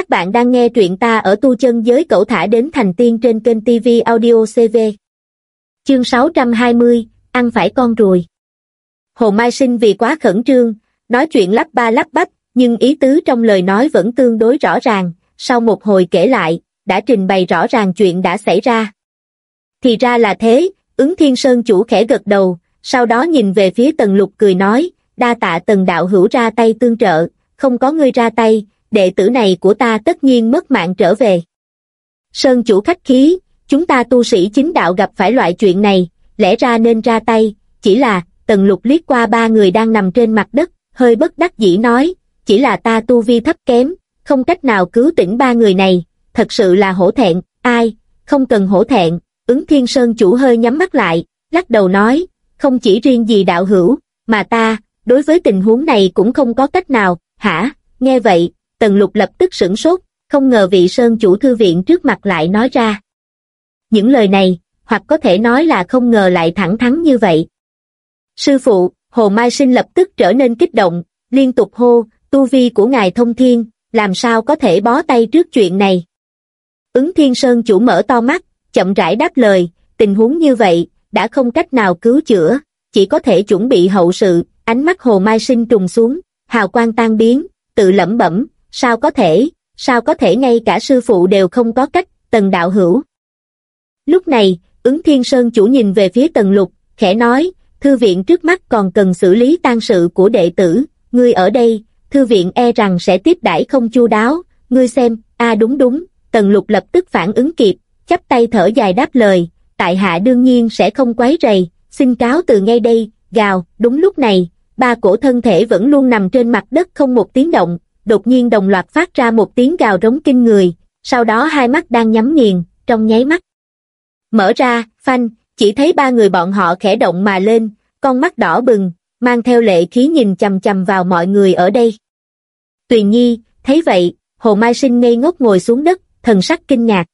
Các bạn đang nghe truyện ta ở tu chân giới cậu thả đến thành tiên trên kênh TV Audio CV. Chương 620, ăn phải con ruồi. Hồ Mai Sinh vì quá khẩn trương, nói chuyện lắp ba lắp bắp, nhưng ý tứ trong lời nói vẫn tương đối rõ ràng, sau một hồi kể lại, đã trình bày rõ ràng chuyện đã xảy ra. Thì ra là thế, ứng thiên sơn chủ khẽ gật đầu, sau đó nhìn về phía tần lục cười nói, đa tạ tần đạo hữu ra tay tương trợ, không có ngươi ra tay, đệ tử này của ta tất nhiên mất mạng trở về. Sơn chủ khách khí, chúng ta tu sĩ chính đạo gặp phải loại chuyện này, lẽ ra nên ra tay, chỉ là, tần lục liếc qua ba người đang nằm trên mặt đất, hơi bất đắc dĩ nói, chỉ là ta tu vi thấp kém, không cách nào cứu tỉnh ba người này, thật sự là hổ thẹn, ai, không cần hổ thẹn, ứng thiên sơn chủ hơi nhắm mắt lại, lắc đầu nói, không chỉ riêng gì đạo hữu, mà ta, đối với tình huống này cũng không có cách nào, hả, nghe vậy, tần lục lập tức sửng sốt, không ngờ vị sơn chủ thư viện trước mặt lại nói ra. Những lời này, hoặc có thể nói là không ngờ lại thẳng thắn như vậy. Sư phụ, Hồ Mai Sinh lập tức trở nên kích động, liên tục hô, tu vi của ngài thông thiên, làm sao có thể bó tay trước chuyện này. Ứng thiên sơn chủ mở to mắt, chậm rãi đáp lời, tình huống như vậy, đã không cách nào cứu chữa, chỉ có thể chuẩn bị hậu sự, ánh mắt Hồ Mai Sinh trùng xuống, hào quang tan biến, tự lẩm bẩm, sao có thể, sao có thể ngay cả sư phụ đều không có cách, tần đạo hữu. Lúc này, ứng thiên sơn chủ nhìn về phía tần lục, khẽ nói, thư viện trước mắt còn cần xử lý tang sự của đệ tử, ngươi ở đây, thư viện e rằng sẽ tiếp đãi không chu đáo, ngươi xem, a đúng đúng, tần lục lập tức phản ứng kịp, chắp tay thở dài đáp lời, tại hạ đương nhiên sẽ không quấy rầy, xin cáo từ ngay đây, gào, đúng lúc này, ba cổ thân thể vẫn luôn nằm trên mặt đất không một tiếng động, đột nhiên đồng loạt phát ra một tiếng gào rống kinh người, sau đó hai mắt đang nhắm nghiền, trong nháy mắt. Mở ra, phanh, chỉ thấy ba người bọn họ khẽ động mà lên, con mắt đỏ bừng, mang theo lệ khí nhìn chầm chầm vào mọi người ở đây. Tuyền Nhi, thấy vậy, Hồ Mai Sinh ngây ngốc ngồi xuống đất, thần sắc kinh ngạc.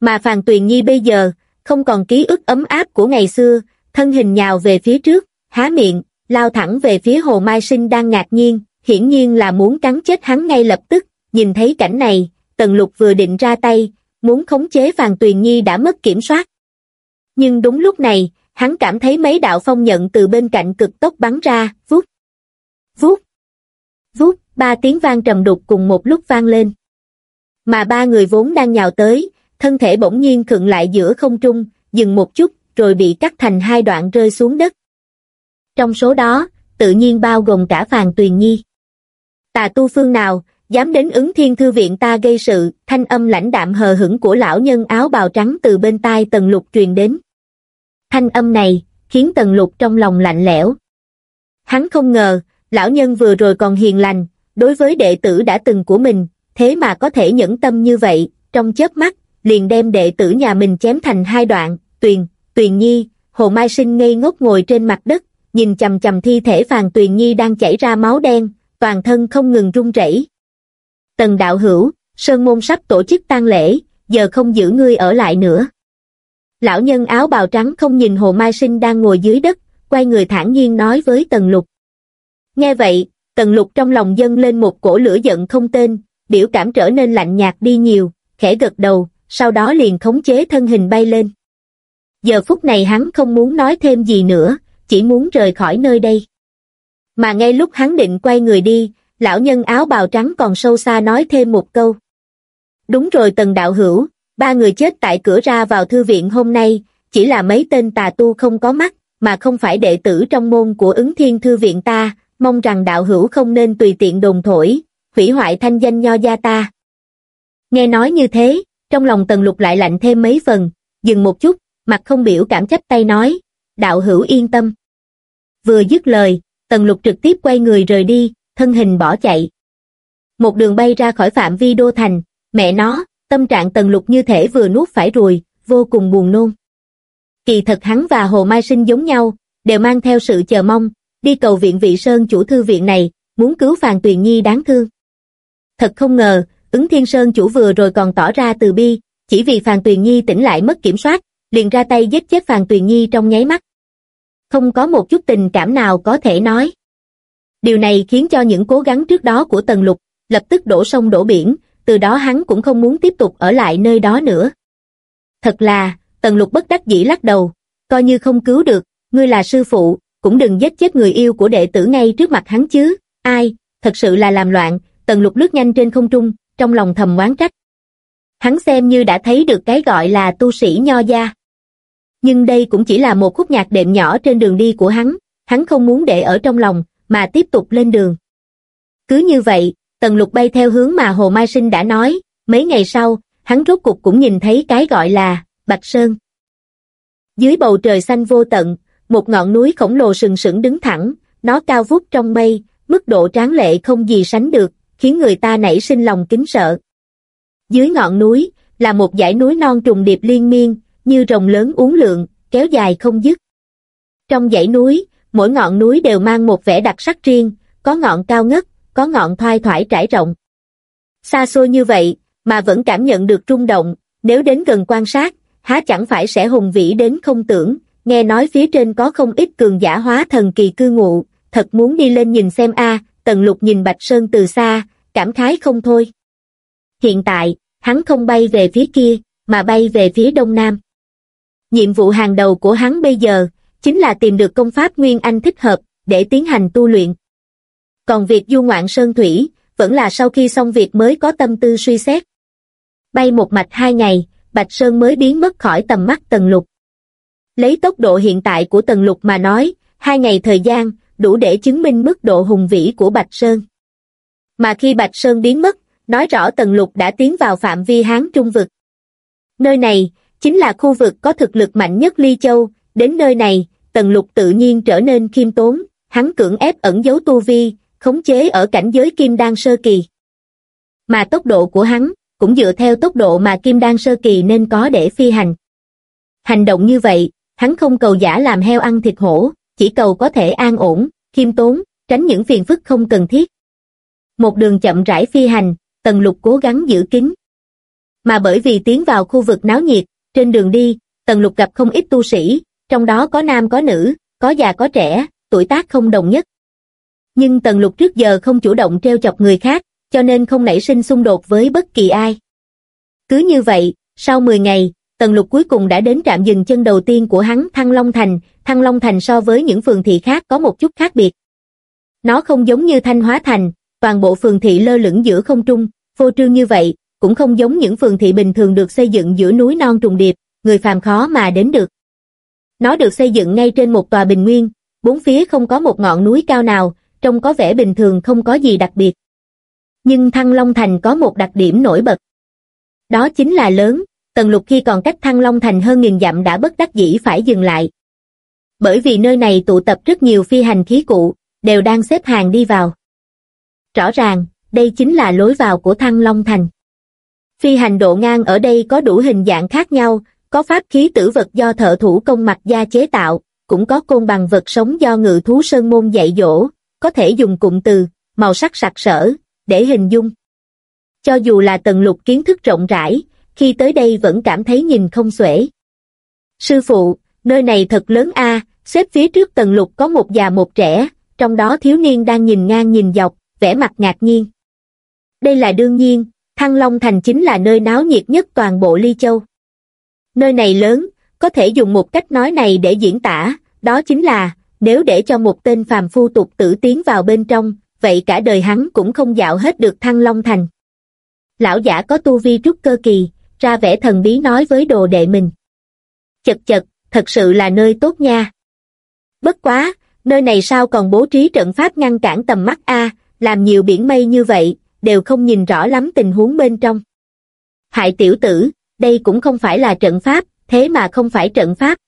Mà Phàn Tuyền Nhi bây giờ, không còn ký ức ấm áp của ngày xưa, thân hình nhào về phía trước, há miệng, lao thẳng về phía Hồ Mai Sinh đang ngạc nhiên, hiển nhiên là muốn cắn chết hắn ngay lập tức, nhìn thấy cảnh này, Tần Lục vừa định ra tay, muốn khống chế Phàn Tuyền Nhi đã mất kiểm soát. Nhưng đúng lúc này, hắn cảm thấy mấy đạo phong nhận từ bên cạnh cực tốc bắn ra, vút, vút, vút, ba tiếng vang trầm đục cùng một lúc vang lên. Mà ba người vốn đang nhào tới, thân thể bỗng nhiên khựng lại giữa không trung, dừng một chút, rồi bị cắt thành hai đoạn rơi xuống đất. Trong số đó, tự nhiên bao gồm cả Phàn Tuyền Nhi. Tà tu phương nào, dám đến ứng thiên thư viện ta gây sự, thanh âm lãnh đạm hờ hững của lão nhân áo bào trắng từ bên tai tần lục truyền đến. Thanh âm này, khiến tần lục trong lòng lạnh lẽo. Hắn không ngờ, lão nhân vừa rồi còn hiền lành, đối với đệ tử đã từng của mình, thế mà có thể nhẫn tâm như vậy, trong chớp mắt, liền đem đệ tử nhà mình chém thành hai đoạn, tuyền, tuyền nhi, hồ mai sinh ngây ngốc ngồi trên mặt đất, nhìn chầm chầm thi thể phàn tuyền nhi đang chảy ra máu đen, toàn thân không ngừng run rẩy. Tần đạo hữu, Sơn Môn sắp tổ chức tang lễ, giờ không giữ ngươi ở lại nữa. Lão nhân áo bào trắng không nhìn Hồ Mai Sinh đang ngồi dưới đất, quay người thản nhiên nói với Tần Lục. Nghe vậy, Tần Lục trong lòng dâng lên một cổ lửa giận không tên, biểu cảm trở nên lạnh nhạt đi nhiều, khẽ gật đầu, sau đó liền khống chế thân hình bay lên. Giờ phút này hắn không muốn nói thêm gì nữa, chỉ muốn rời khỏi nơi đây. Mà ngay lúc hắn định quay người đi, lão nhân áo bào trắng còn sâu xa nói thêm một câu. Đúng rồi tần đạo hữu, ba người chết tại cửa ra vào thư viện hôm nay, chỉ là mấy tên tà tu không có mắt, mà không phải đệ tử trong môn của ứng thiên thư viện ta, mong rằng đạo hữu không nên tùy tiện đồn thổi, hủy hoại thanh danh nho gia ta. Nghe nói như thế, trong lòng tần lục lại lạnh thêm mấy phần, dừng một chút, mặt không biểu cảm chấp tay nói, đạo hữu yên tâm. Vừa dứt lời, tần lục trực tiếp quay người rời đi, thân hình bỏ chạy. Một đường bay ra khỏi phạm vi đô thành, mẹ nó, tâm trạng tần lục như thể vừa nuốt phải ruồi, vô cùng buồn nôn. Kỳ thật hắn và Hồ Mai Sinh giống nhau, đều mang theo sự chờ mong, đi cầu viện vị Sơn chủ thư viện này, muốn cứu Phàn Tuyền Nhi đáng thương. Thật không ngờ, ứng thiên Sơn chủ vừa rồi còn tỏ ra từ bi, chỉ vì Phàn Tuyền Nhi tỉnh lại mất kiểm soát, liền ra tay giết chết Phàn Tuyền Nhi trong nháy mắt. Không có một chút tình cảm nào có thể nói. Điều này khiến cho những cố gắng trước đó của Tần Lục, lập tức đổ sông đổ biển, từ đó hắn cũng không muốn tiếp tục ở lại nơi đó nữa. Thật là, tần lục bất đắc dĩ lắc đầu, coi như không cứu được, ngươi là sư phụ, cũng đừng giết chết người yêu của đệ tử ngay trước mặt hắn chứ, ai, thật sự là làm loạn, tần lục lướt nhanh trên không trung, trong lòng thầm oán trách. Hắn xem như đã thấy được cái gọi là tu sĩ nho gia. Nhưng đây cũng chỉ là một khúc nhạc đệm nhỏ trên đường đi của hắn, hắn không muốn để ở trong lòng, mà tiếp tục lên đường. Cứ như vậy, tần lục bay theo hướng mà Hồ Mai Sinh đã nói, mấy ngày sau, hắn rốt cục cũng nhìn thấy cái gọi là Bạch Sơn. Dưới bầu trời xanh vô tận, một ngọn núi khổng lồ sừng sững đứng thẳng, nó cao vút trong mây, mức độ tráng lệ không gì sánh được, khiến người ta nảy sinh lòng kính sợ. Dưới ngọn núi, là một dãy núi non trùng điệp liên miên, như rồng lớn uốn lượn, kéo dài không dứt. Trong dãy núi, mỗi ngọn núi đều mang một vẻ đặc sắc riêng, có ngọn cao ngất, có ngọn thoai thoải trải rộng. Xa xôi như vậy, mà vẫn cảm nhận được rung động, nếu đến gần quan sát, há chẳng phải sẽ hùng vĩ đến không tưởng, nghe nói phía trên có không ít cường giả hóa thần kỳ cư ngụ, thật muốn đi lên nhìn xem a tần lục nhìn Bạch Sơn từ xa, cảm khái không thôi. Hiện tại, hắn không bay về phía kia, mà bay về phía đông nam. Nhiệm vụ hàng đầu của hắn bây giờ, chính là tìm được công pháp Nguyên Anh thích hợp, để tiến hành tu luyện. Còn việc du ngoạn sơn thủy, vẫn là sau khi xong việc mới có tâm tư suy xét. Bay một mạch hai ngày, Bạch Sơn mới biến mất khỏi tầm mắt Tần Lục. Lấy tốc độ hiện tại của Tần Lục mà nói, hai ngày thời gian, đủ để chứng minh mức độ hùng vĩ của Bạch Sơn. Mà khi Bạch Sơn biến mất, nói rõ Tần Lục đã tiến vào phạm vi Hán Trung Vực. Nơi này, chính là khu vực có thực lực mạnh nhất Ly Châu, đến nơi này, Tần Lục tự nhiên trở nên khiêm tốn, hắn cưỡng ép ẩn giấu tu vi, khống chế ở cảnh giới Kim Đan Sơ Kỳ. Mà tốc độ của hắn, cũng dựa theo tốc độ mà Kim Đan Sơ Kỳ nên có để phi hành. Hành động như vậy, hắn không cầu giả làm heo ăn thịt hổ, chỉ cầu có thể an ổn, khiêm tốn, tránh những phiền phức không cần thiết. Một đường chậm rãi phi hành, Tần Lục cố gắng giữ kín. Mà bởi vì tiến vào khu vực náo nhiệt, trên đường đi, Tần Lục gặp không ít tu sĩ, trong đó có nam có nữ, có già có trẻ, tuổi tác không đồng nhất. Nhưng Tần Lục trước giờ không chủ động treo chọc người khác, cho nên không nảy sinh xung đột với bất kỳ ai. Cứ như vậy, sau 10 ngày, Tần Lục cuối cùng đã đến trạm dừng chân đầu tiên của hắn Thăng Long Thành, Thăng Long Thành so với những phường thị khác có một chút khác biệt. Nó không giống như Thanh Hóa Thành, toàn bộ phường thị lơ lửng giữa không trung, vô trương như vậy, cũng không giống những phường thị bình thường được xây dựng giữa núi non trùng điệp, người phàm khó mà đến được. Nó được xây dựng ngay trên một tòa bình nguyên, bốn phía không có một ngọn núi cao nào, trông có vẻ bình thường không có gì đặc biệt. Nhưng Thăng Long Thành có một đặc điểm nổi bật. Đó chính là lớn, Tần Lục khi còn cách Thăng Long Thành hơn nghìn dặm đã bất đắc dĩ phải dừng lại. Bởi vì nơi này tụ tập rất nhiều phi hành khí cụ, đều đang xếp hàng đi vào. Rõ ràng, đây chính là lối vào của Thăng Long Thành. Phi hành độ ngang ở đây có đủ hình dạng khác nhau, có pháp khí tử vật do thợ thủ công mặt da chế tạo, cũng có côn bằng vật sống do ngự thú sơn môn dạy dỗ, có thể dùng cụm từ, màu sắc sặc sỡ, để hình dung. Cho dù là tầng lục kiến thức rộng rãi, khi tới đây vẫn cảm thấy nhìn không xuể. Sư phụ, nơi này thật lớn a xếp phía trước tầng lục có một già một trẻ, trong đó thiếu niên đang nhìn ngang nhìn dọc, vẻ mặt ngạc nhiên. Đây là đương nhiên, Thăng Long Thành chính là nơi náo nhiệt nhất toàn bộ Ly Châu. Nơi này lớn, có thể dùng một cách nói này để diễn tả, đó chính là, nếu để cho một tên phàm phu tục tử tiến vào bên trong, vậy cả đời hắn cũng không dạo hết được Thăng Long Thành. Lão giả có tu vi trúc cơ kỳ, ra vẻ thần bí nói với đồ đệ mình. Chật chật, thật sự là nơi tốt nha. Bất quá, nơi này sao còn bố trí trận pháp ngăn cản tầm mắt A, làm nhiều biển mây như vậy, đều không nhìn rõ lắm tình huống bên trong. Hại tiểu tử, đây cũng không phải là trận pháp, thế mà không phải trận pháp.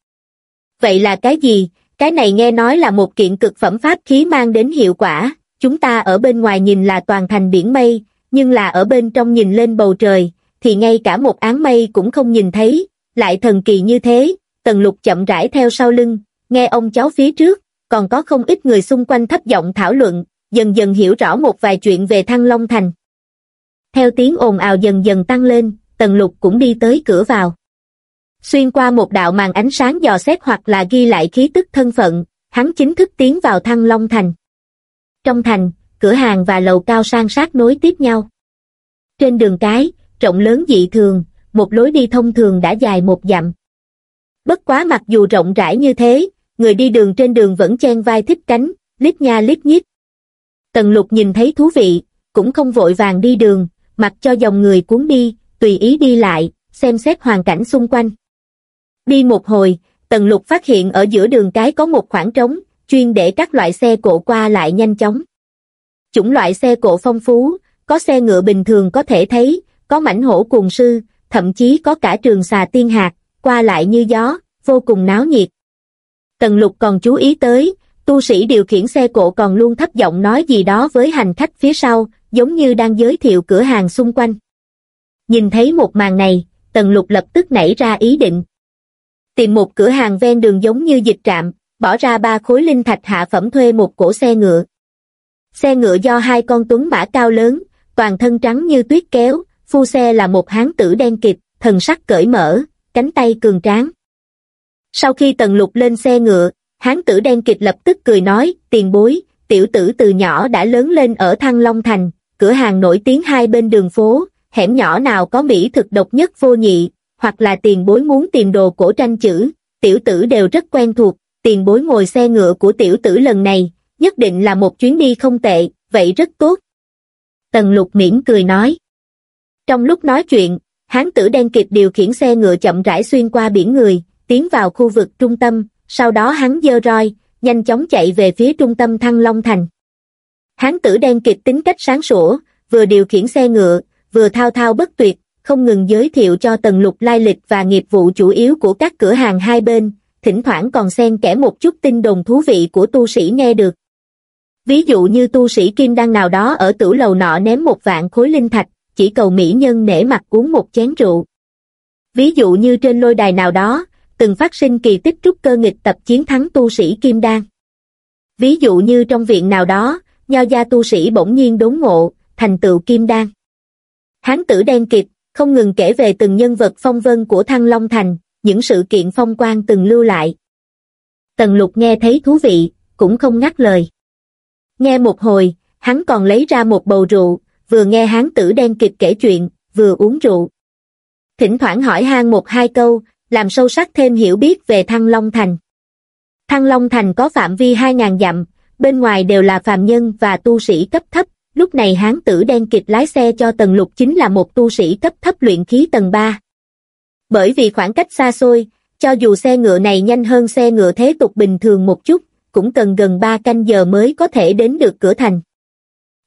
Vậy là cái gì? Cái này nghe nói là một kiện cực phẩm pháp khí mang đến hiệu quả, chúng ta ở bên ngoài nhìn là toàn thành biển mây, nhưng là ở bên trong nhìn lên bầu trời, thì ngay cả một áng mây cũng không nhìn thấy, lại thần kỳ như thế, tần lục chậm rãi theo sau lưng, nghe ông cháu phía trước, còn có không ít người xung quanh thấp giọng thảo luận, dần dần hiểu rõ một vài chuyện về Thăng Long Thành. Theo tiếng ồn ào dần dần tăng lên, tần lục cũng đi tới cửa vào. Xuyên qua một đạo màn ánh sáng dò xét hoặc là ghi lại khí tức thân phận, hắn chính thức tiến vào Thăng Long Thành. Trong thành, cửa hàng và lầu cao sang sát nối tiếp nhau. Trên đường cái, rộng lớn dị thường, một lối đi thông thường đã dài một dặm. Bất quá mặc dù rộng rãi như thế, người đi đường trên đường vẫn chen vai thích cánh, lít nha lít nhít. Tần lục nhìn thấy thú vị, cũng không vội vàng đi đường, mặc cho dòng người cuốn đi, tùy ý đi lại, xem xét hoàn cảnh xung quanh. Đi một hồi, tần lục phát hiện ở giữa đường cái có một khoảng trống, chuyên để các loại xe cộ qua lại nhanh chóng. Chủng loại xe cộ phong phú, có xe ngựa bình thường có thể thấy, có mảnh hổ cuồng sư, thậm chí có cả trường xà tiên hạt, qua lại như gió, vô cùng náo nhiệt. Tần lục còn chú ý tới, tu sĩ điều khiển xe cộ còn luôn thấp giọng nói gì đó với hành khách phía sau, giống như đang giới thiệu cửa hàng xung quanh. Nhìn thấy một màn này, tần lục lập tức nảy ra ý định. Tìm một cửa hàng ven đường giống như dịch trạm, bỏ ra ba khối linh thạch hạ phẩm thuê một cổ xe ngựa. Xe ngựa do hai con tuấn mã cao lớn, toàn thân trắng như tuyết kéo, phu xe là một hán tử đen kịt, thần sắc cởi mở, cánh tay cường tráng. Sau khi tần lục lên xe ngựa, hán tử đen kịch lập tức cười nói, tiền bối, tiểu tử từ nhỏ đã lớn lên ở Thăng Long Thành, cửa hàng nổi tiếng hai bên đường phố, hẻm nhỏ nào có mỹ thực độc nhất vô nhị, hoặc là tiền bối muốn tìm đồ cổ tranh chữ, tiểu tử đều rất quen thuộc, tiền bối ngồi xe ngựa của tiểu tử lần này, nhất định là một chuyến đi không tệ, vậy rất tốt. Tần lục miễn cười nói. Trong lúc nói chuyện, hán tử đen kịp điều khiển xe ngựa chậm rãi xuyên qua biển người, tiến vào khu vực trung tâm, sau đó hắn dơ roi, nhanh chóng chạy về phía trung tâm Thăng Long Thành. Hán tử đen kịp tính cách sáng sủa, vừa điều khiển xe ngựa, vừa thao thao bất tuyệt, không ngừng giới thiệu cho tần lục lai lịch và nghiệp vụ chủ yếu của các cửa hàng hai bên, thỉnh thoảng còn xen kẽ một chút tin đồn thú vị của tu sĩ nghe được. Ví dụ như tu sĩ kim đăng nào đó ở tử lầu nọ ném một vạn khối linh thạch, chỉ cầu mỹ nhân nể mặt uống một chén rượu. Ví dụ như trên lôi đài nào đó, từng phát sinh kỳ tích trúc cơ nghịch tập chiến thắng tu sĩ kim đan. Ví dụ như trong viện nào đó, nho gia tu sĩ bỗng nhiên đốn ngộ, thành tựu kim đan. Hán tử đen kịp, không ngừng kể về từng nhân vật phong vân của Thăng Long Thành, những sự kiện phong quan từng lưu lại. Tần lục nghe thấy thú vị, cũng không ngắt lời. Nghe một hồi, hắn còn lấy ra một bầu rượu, vừa nghe hán tử đen kịp kể chuyện, vừa uống rượu. Thỉnh thoảng hỏi han một hai câu, làm sâu sắc thêm hiểu biết về Thăng Long Thành. Thăng Long Thành có phạm vi 2.000 dặm, bên ngoài đều là phàm nhân và tu sĩ cấp thấp, lúc này hán tử đen kịch lái xe cho Tần lục chính là một tu sĩ cấp thấp luyện khí tầng 3. Bởi vì khoảng cách xa xôi, cho dù xe ngựa này nhanh hơn xe ngựa thế tục bình thường một chút, cũng cần gần 3 canh giờ mới có thể đến được cửa thành.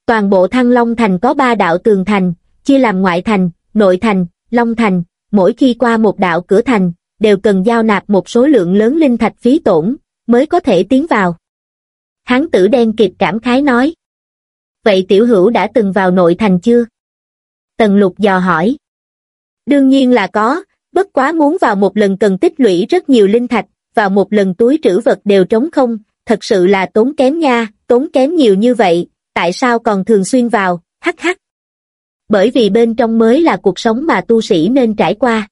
Toàn bộ Thăng Long Thành có 3 đạo tường thành, chia làm ngoại thành, nội thành, Long Thành, mỗi khi qua một đạo cửa thành, đều cần giao nạp một số lượng lớn linh thạch phí tổn, mới có thể tiến vào. Hán tử đen kịp cảm khái nói. Vậy tiểu hữu đã từng vào nội thành chưa? Tần lục dò hỏi. Đương nhiên là có, bất quá muốn vào một lần cần tích lũy rất nhiều linh thạch, vào một lần túi trữ vật đều trống không, thật sự là tốn kém nha, tốn kém nhiều như vậy, tại sao còn thường xuyên vào, hắc hắc bởi vì bên trong mới là cuộc sống mà tu sĩ nên trải qua.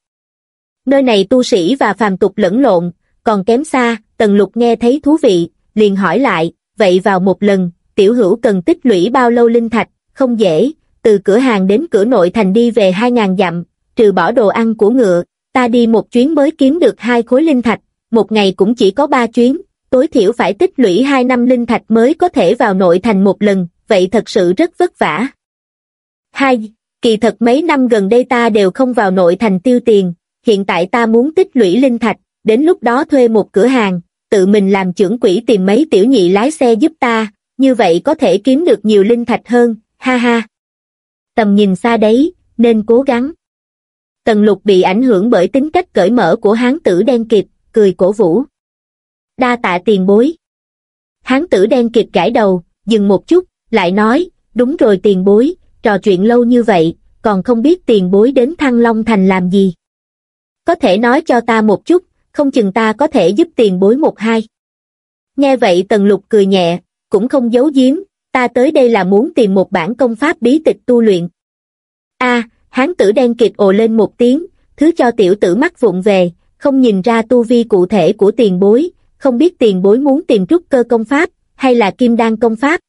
Nơi này tu sĩ và phàm tục lẫn lộn, còn kém xa, Tần Lục nghe thấy thú vị, liền hỏi lại, vậy vào một lần, tiểu hữu cần tích lũy bao lâu linh thạch, không dễ, từ cửa hàng đến cửa nội thành đi về 2.000 dặm, trừ bỏ đồ ăn của ngựa, ta đi một chuyến mới kiếm được hai khối linh thạch, một ngày cũng chỉ có ba chuyến, tối thiểu phải tích lũy 2 năm linh thạch mới có thể vào nội thành một lần, vậy thật sự rất vất vả. Hai, kỳ thật mấy năm gần đây ta đều không vào nội thành tiêu tiền, hiện tại ta muốn tích lũy linh thạch, đến lúc đó thuê một cửa hàng, tự mình làm trưởng quỹ tìm mấy tiểu nhị lái xe giúp ta, như vậy có thể kiếm được nhiều linh thạch hơn, ha ha. Tầm nhìn xa đấy, nên cố gắng. Tần lục bị ảnh hưởng bởi tính cách cởi mở của hán tử đen kịp, cười cổ vũ. Đa tạ tiền bối. Hán tử đen kịp gãi đầu, dừng một chút, lại nói, đúng rồi tiền bối, trò chuyện lâu như vậy, còn không biết tiền bối đến Thăng Long Thành làm gì. Có thể nói cho ta một chút, không chừng ta có thể giúp tiền bối một hai. Nghe vậy Tần Lục cười nhẹ, cũng không giấu giếm, ta tới đây là muốn tìm một bản công pháp bí tịch tu luyện. a hán tử đen kịch ồ lên một tiếng, thứ cho tiểu tử mắt vụng về, không nhìn ra tu vi cụ thể của tiền bối, không biết tiền bối muốn tìm trúc cơ công pháp, hay là kim đan công pháp.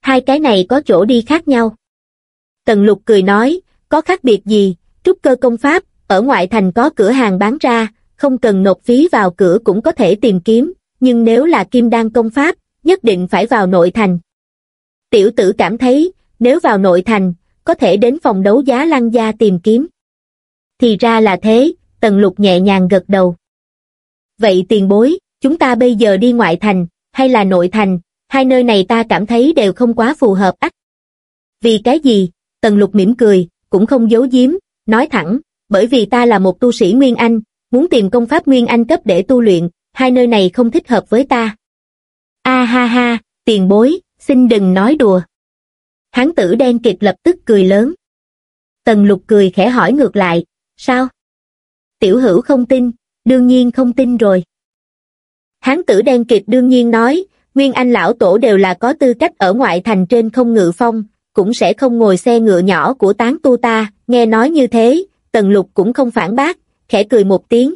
Hai cái này có chỗ đi khác nhau. Tần lục cười nói, có khác biệt gì, trúc cơ công pháp, ở ngoại thành có cửa hàng bán ra, không cần nộp phí vào cửa cũng có thể tìm kiếm, nhưng nếu là kim đan công pháp, nhất định phải vào nội thành. Tiểu tử cảm thấy, nếu vào nội thành, có thể đến phòng đấu giá lăng gia tìm kiếm. Thì ra là thế, tần lục nhẹ nhàng gật đầu. Vậy tiền bối, chúng ta bây giờ đi ngoại thành, hay là nội thành, hai nơi này ta cảm thấy đều không quá phù hợp ắt. Vì cái gì? Tần lục mỉm cười, cũng không giấu giếm, nói thẳng, bởi vì ta là một tu sĩ Nguyên Anh, muốn tìm công pháp Nguyên Anh cấp để tu luyện, hai nơi này không thích hợp với ta. A ha ha, tiền bối, xin đừng nói đùa. Hán tử đen kịt lập tức cười lớn. Tần lục cười khẽ hỏi ngược lại, sao? Tiểu hữu không tin, đương nhiên không tin rồi. Hán tử đen kịt đương nhiên nói, Nguyên Anh lão tổ đều là có tư cách ở ngoại thành trên không ngự phong, cũng sẽ không ngồi xe ngựa nhỏ của tán tu ta, nghe nói như thế, tần lục cũng không phản bác, khẽ cười một tiếng.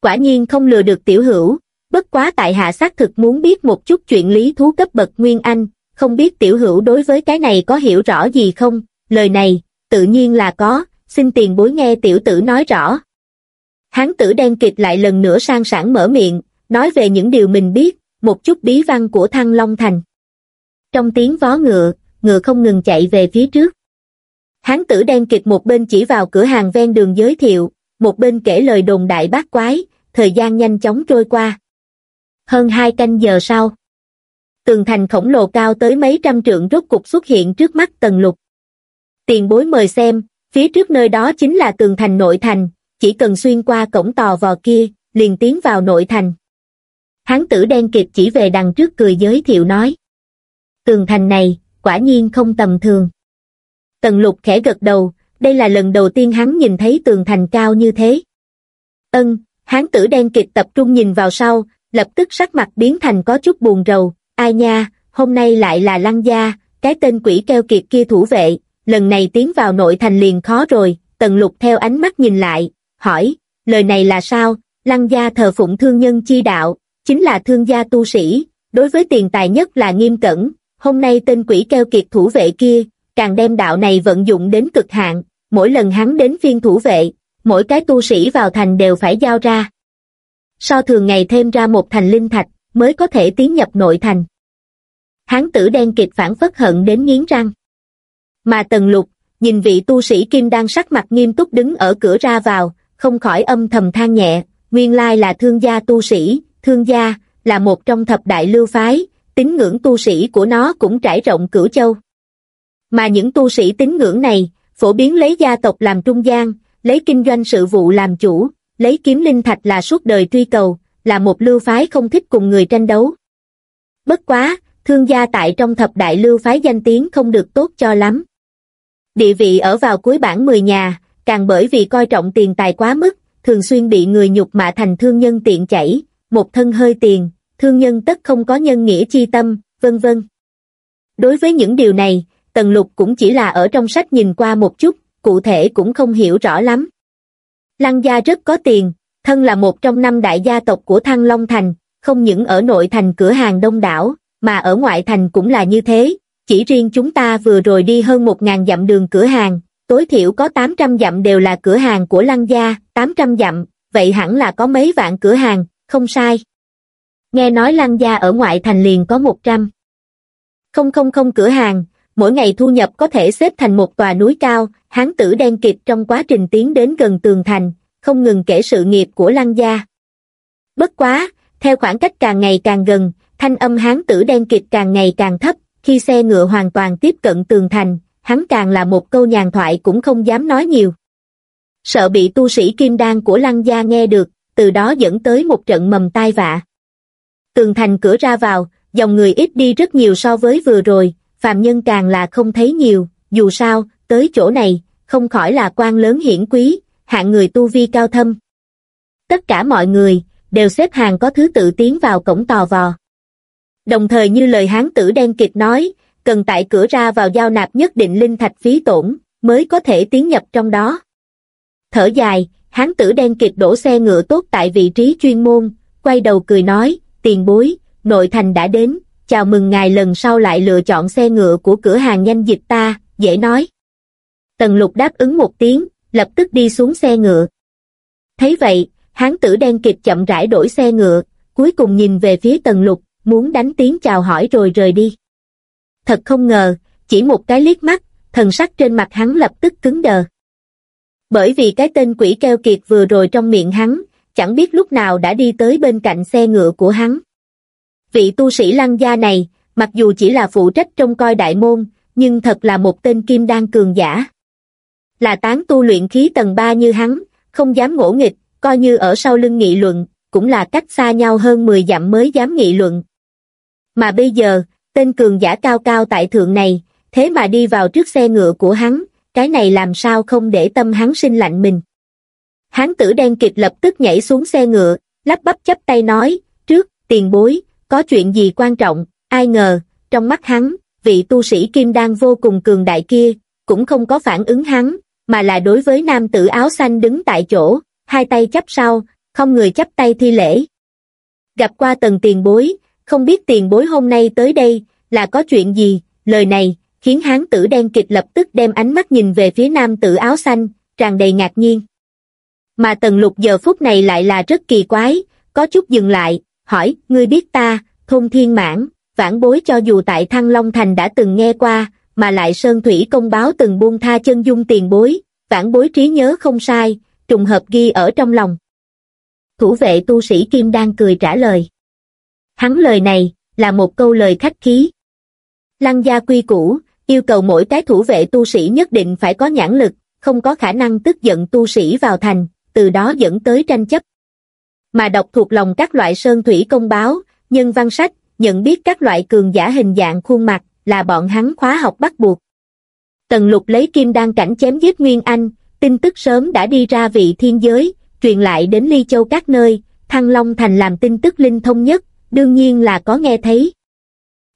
Quả nhiên không lừa được tiểu hữu, bất quá tại hạ xác thực muốn biết một chút chuyện lý thú cấp bậc Nguyên Anh, không biết tiểu hữu đối với cái này có hiểu rõ gì không, lời này, tự nhiên là có, xin tiền bối nghe tiểu tử nói rõ. Hán tử đen kịch lại lần nữa sang sảng mở miệng, nói về những điều mình biết, một chút bí văn của Thăng Long Thành. Trong tiếng vó ngựa, ngựa không ngừng chạy về phía trước. Hán tử đen kịch một bên chỉ vào cửa hàng ven đường giới thiệu, một bên kể lời đồn đại bát quái, thời gian nhanh chóng trôi qua. Hơn hai canh giờ sau, tường thành khổng lồ cao tới mấy trăm trượng rốt cục xuất hiện trước mắt tần lục. Tiền bối mời xem, phía trước nơi đó chính là tường thành nội thành, chỉ cần xuyên qua cổng tò vò kia, liền tiến vào nội thành. Hán tử đen kịp chỉ về đằng trước cười giới thiệu nói. Tường thành này, quả nhiên không tầm thường. Tần lục khẽ gật đầu, đây là lần đầu tiên hắn nhìn thấy tường thành cao như thế. Ân, hán tử đen kịch tập trung nhìn vào sau, lập tức sắc mặt biến thành có chút buồn rầu, ai nha, hôm nay lại là lăng gia, cái tên quỷ keo kiệt kia thủ vệ, lần này tiến vào nội thành liền khó rồi, tần lục theo ánh mắt nhìn lại, hỏi, lời này là sao, lăng gia thờ phụng thương nhân chi đạo, chính là thương gia tu sĩ, đối với tiền tài nhất là nghiêm cẩn, hôm nay tên quỷ keo kiệt thủ vệ kia, càng đem đạo này vận dụng đến cực hạn, mỗi lần hắn đến phiên thủ vệ, mỗi cái tu sĩ vào thành đều phải giao ra. So thường ngày thêm ra một thành linh thạch, mới có thể tiến nhập nội thành. Hán tử đen kịch phản phất hận đến nghiến răng. Mà tần lục, nhìn vị tu sĩ kim đang sắc mặt nghiêm túc đứng ở cửa ra vào, không khỏi âm thầm than nhẹ, nguyên lai là thương gia tu sĩ, thương gia, là một trong thập đại lưu phái, tín ngưỡng tu sĩ của nó cũng trải rộng cửu châu. Mà những tu sĩ tín ngưỡng này, phổ biến lấy gia tộc làm trung gian, lấy kinh doanh sự vụ làm chủ, lấy kiếm linh thạch là suốt đời truy cầu, là một lưu phái không thích cùng người tranh đấu. Bất quá, thương gia tại trong thập đại lưu phái danh tiếng không được tốt cho lắm. Địa vị ở vào cuối bảng 10 nhà, càng bởi vì coi trọng tiền tài quá mức, thường xuyên bị người nhục mạ thành thương nhân tiện chảy, một thân hơi tiền, thương nhân tất không có nhân nghĩa chi tâm, vân vân. Đối với những điều này, Tần Lục cũng chỉ là ở trong sách nhìn qua một chút, cụ thể cũng không hiểu rõ lắm. Lăng gia rất có tiền, thân là một trong năm đại gia tộc của Thăng Long Thành, không những ở nội thành cửa hàng đông đảo, mà ở ngoại thành cũng là như thế. Chỉ riêng chúng ta vừa rồi đi hơn một ngàn dặm đường cửa hàng, tối thiểu có 800 dặm đều là cửa hàng của Lăng gia, 800 dặm, vậy hẳn là có mấy vạn cửa hàng, không sai. Nghe nói Lăng gia ở ngoại thành liền có 100. Không không không cửa hàng, mỗi ngày thu nhập có thể xếp thành một tòa núi cao, hán tử đen kịp trong quá trình tiến đến gần tường thành, không ngừng kể sự nghiệp của lăng gia. Bất quá, theo khoảng cách càng ngày càng gần, thanh âm hán tử đen kịp càng ngày càng thấp, khi xe ngựa hoàn toàn tiếp cận tường thành, hắn càng là một câu nhàn thoại cũng không dám nói nhiều. Sợ bị tu sĩ kim đan của lăng gia nghe được, từ đó dẫn tới một trận mầm tai vạ. Tường thành cửa ra vào, dòng người ít đi rất nhiều so với vừa rồi, phàm nhân càng là không thấy nhiều, dù sao, tới chỗ này, không khỏi là quan lớn hiển quý, hạng người tu vi cao thâm. Tất cả mọi người, đều xếp hàng có thứ tự tiến vào cổng tò vò. Đồng thời như lời hán tử đen kịch nói, cần tại cửa ra vào giao nạp nhất định linh thạch phí tổn, mới có thể tiến nhập trong đó. Thở dài, hán tử đen kịch đổ xe ngựa tốt tại vị trí chuyên môn, quay đầu cười nói, tiền bối, nội thành đã đến, chào mừng ngài lần sau lại lựa chọn xe ngựa của cửa hàng nhanh dịch ta, dễ nói. Tần lục đáp ứng một tiếng, lập tức đi xuống xe ngựa. Thấy vậy, hán tử đen kịp chậm rãi đổi xe ngựa, cuối cùng nhìn về phía tần lục, muốn đánh tiếng chào hỏi rồi rời đi. Thật không ngờ, chỉ một cái liếc mắt, thần sắc trên mặt hắn lập tức cứng đờ. Bởi vì cái tên quỷ keo kiệt vừa rồi trong miệng hắn, chẳng biết lúc nào đã đi tới bên cạnh xe ngựa của hắn. Vị tu sĩ lăng gia này, mặc dù chỉ là phụ trách trông coi đại môn, nhưng thật là một tên kim đan cường giả. Là tán tu luyện khí tầng 3 như hắn, không dám ngỗ nghịch, coi như ở sau lưng nghị luận, cũng là cách xa nhau hơn 10 dặm mới dám nghị luận. Mà bây giờ, tên cường giả cao cao tại thượng này, thế mà đi vào trước xe ngựa của hắn, cái này làm sao không để tâm hắn sinh lạnh mình. Hán tử đen kịp lập tức nhảy xuống xe ngựa, lắp bắp chấp tay nói, trước, tiền bối, có chuyện gì quan trọng, ai ngờ, trong mắt hắn, vị tu sĩ kim đan vô cùng cường đại kia, cũng không có phản ứng hắn, mà là đối với nam tử áo xanh đứng tại chỗ, hai tay chấp sau, không người chấp tay thi lễ. Gặp qua tầng tiền bối, không biết tiền bối hôm nay tới đây, là có chuyện gì, lời này, khiến hán tử đen kịch lập tức đem ánh mắt nhìn về phía nam tử áo xanh, tràn đầy ngạc nhiên. Mà tần lục giờ phút này lại là rất kỳ quái, có chút dừng lại, hỏi, ngươi biết ta, thôn thiên mãn, vãn bối cho dù tại Thăng Long Thành đã từng nghe qua, mà lại Sơn Thủy công báo từng buông tha chân dung tiền bối, vãn bối trí nhớ không sai, trùng hợp ghi ở trong lòng. Thủ vệ tu sĩ Kim đang cười trả lời. Hắn lời này, là một câu lời khách khí. Lăng gia quy củ, yêu cầu mỗi cái thủ vệ tu sĩ nhất định phải có nhãn lực, không có khả năng tức giận tu sĩ vào thành, từ đó dẫn tới tranh chấp. Mà đọc thuộc lòng các loại sơn thủy công báo, nhân văn sách, nhận biết các loại cường giả hình dạng khuôn mặt, là bọn hắn khóa học bắt buộc. Tần lục lấy kim đan cảnh chém giết Nguyên Anh, tin tức sớm đã đi ra vị thiên giới, truyền lại đến Ly Châu các nơi, Thăng Long Thành làm tin tức linh thông nhất, đương nhiên là có nghe thấy.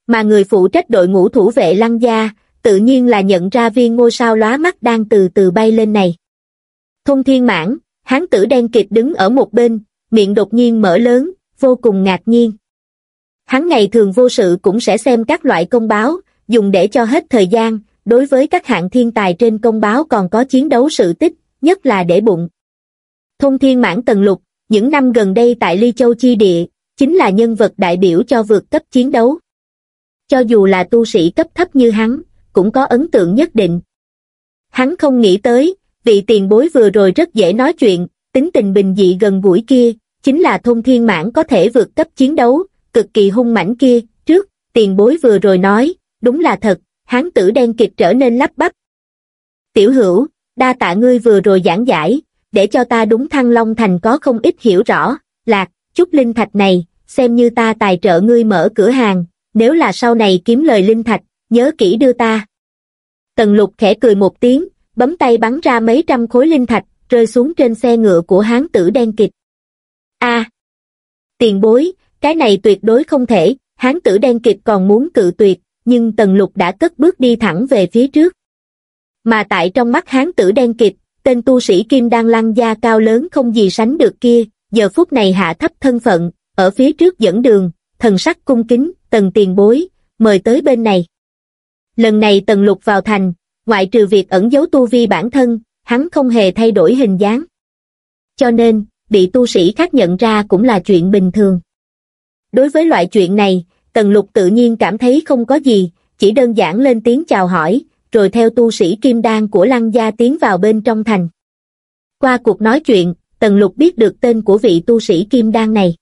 Mà người phụ trách đội ngũ thủ vệ lăng gia, tự nhiên là nhận ra viên ngôi sao lóa mắt đang từ từ bay lên này. thông thiên mãn, hán tử đen kịch đứng ở một bên, miệng đột nhiên mở lớn, vô cùng ngạc nhiên. Hắn ngày thường vô sự cũng sẽ xem các loại công báo, dùng để cho hết thời gian, đối với các hạng thiên tài trên công báo còn có chiến đấu sự tích, nhất là để bụng. Thông thiên mãn tần lục, những năm gần đây tại Ly Châu Chi Địa, chính là nhân vật đại biểu cho vượt cấp chiến đấu. Cho dù là tu sĩ cấp thấp như hắn, cũng có ấn tượng nhất định. Hắn không nghĩ tới, vị tiền bối vừa rồi rất dễ nói chuyện, tính tình bình dị gần gũi kia, chính là thôn thiên mãn có thể vượt cấp chiến đấu, cực kỳ hung mãnh kia, trước, tiền bối vừa rồi nói, đúng là thật, hán tử đen kịch trở nên lắp bắp. Tiểu hữu, đa tạ ngươi vừa rồi giảng giải, để cho ta đúng thăng long thành có không ít hiểu rõ, lạc, chút linh thạch này, xem như ta tài trợ ngươi mở cửa hàng, nếu là sau này kiếm lời linh thạch, nhớ kỹ đưa ta. Tần lục khẽ cười một tiếng, bấm tay bắn ra mấy trăm khối linh thạch, rơi xuống trên xe ngựa của hán tử đen kịch. A, Tiền bối, cái này tuyệt đối không thể, hán tử đen kịch còn muốn cự tuyệt, nhưng tần lục đã cất bước đi thẳng về phía trước. Mà tại trong mắt hán tử đen kịch, tên tu sĩ kim đang lăng gia cao lớn không gì sánh được kia, giờ phút này hạ thấp thân phận, ở phía trước dẫn đường, thần sắc cung kính, tần tiền bối, mời tới bên này. Lần này tần lục vào thành, ngoại trừ việc ẩn giấu tu vi bản thân, hắn không hề thay đổi hình dáng. Cho nên, bị tu sĩ khác nhận ra cũng là chuyện bình thường. Đối với loại chuyện này, Tần Lục tự nhiên cảm thấy không có gì, chỉ đơn giản lên tiếng chào hỏi, rồi theo tu sĩ Kim Đan của Lăng Gia tiến vào bên trong thành. Qua cuộc nói chuyện, Tần Lục biết được tên của vị tu sĩ Kim Đan này.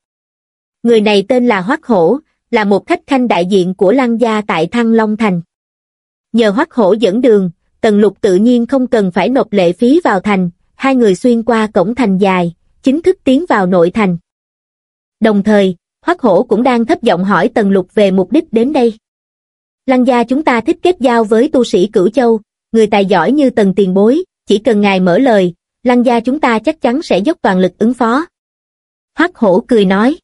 Người này tên là Hoắc Hổ, là một khách khanh đại diện của Lăng Gia tại Thăng Long Thành. Nhờ Hoắc Hổ dẫn đường, Tần Lục tự nhiên không cần phải nộp lệ phí vào thành, hai người xuyên qua cổng thành dài, chính thức tiến vào nội thành. Đồng thời, Hoắc Hổ cũng đang thấp giọng hỏi Tần Lục về mục đích đến đây. Lăng gia chúng ta thích kết giao với tu sĩ Cửu Châu, người tài giỏi như Tần Tiền Bối, chỉ cần ngài mở lời, Lăng gia chúng ta chắc chắn sẽ dốc toàn lực ứng phó. Hoắc Hổ cười nói.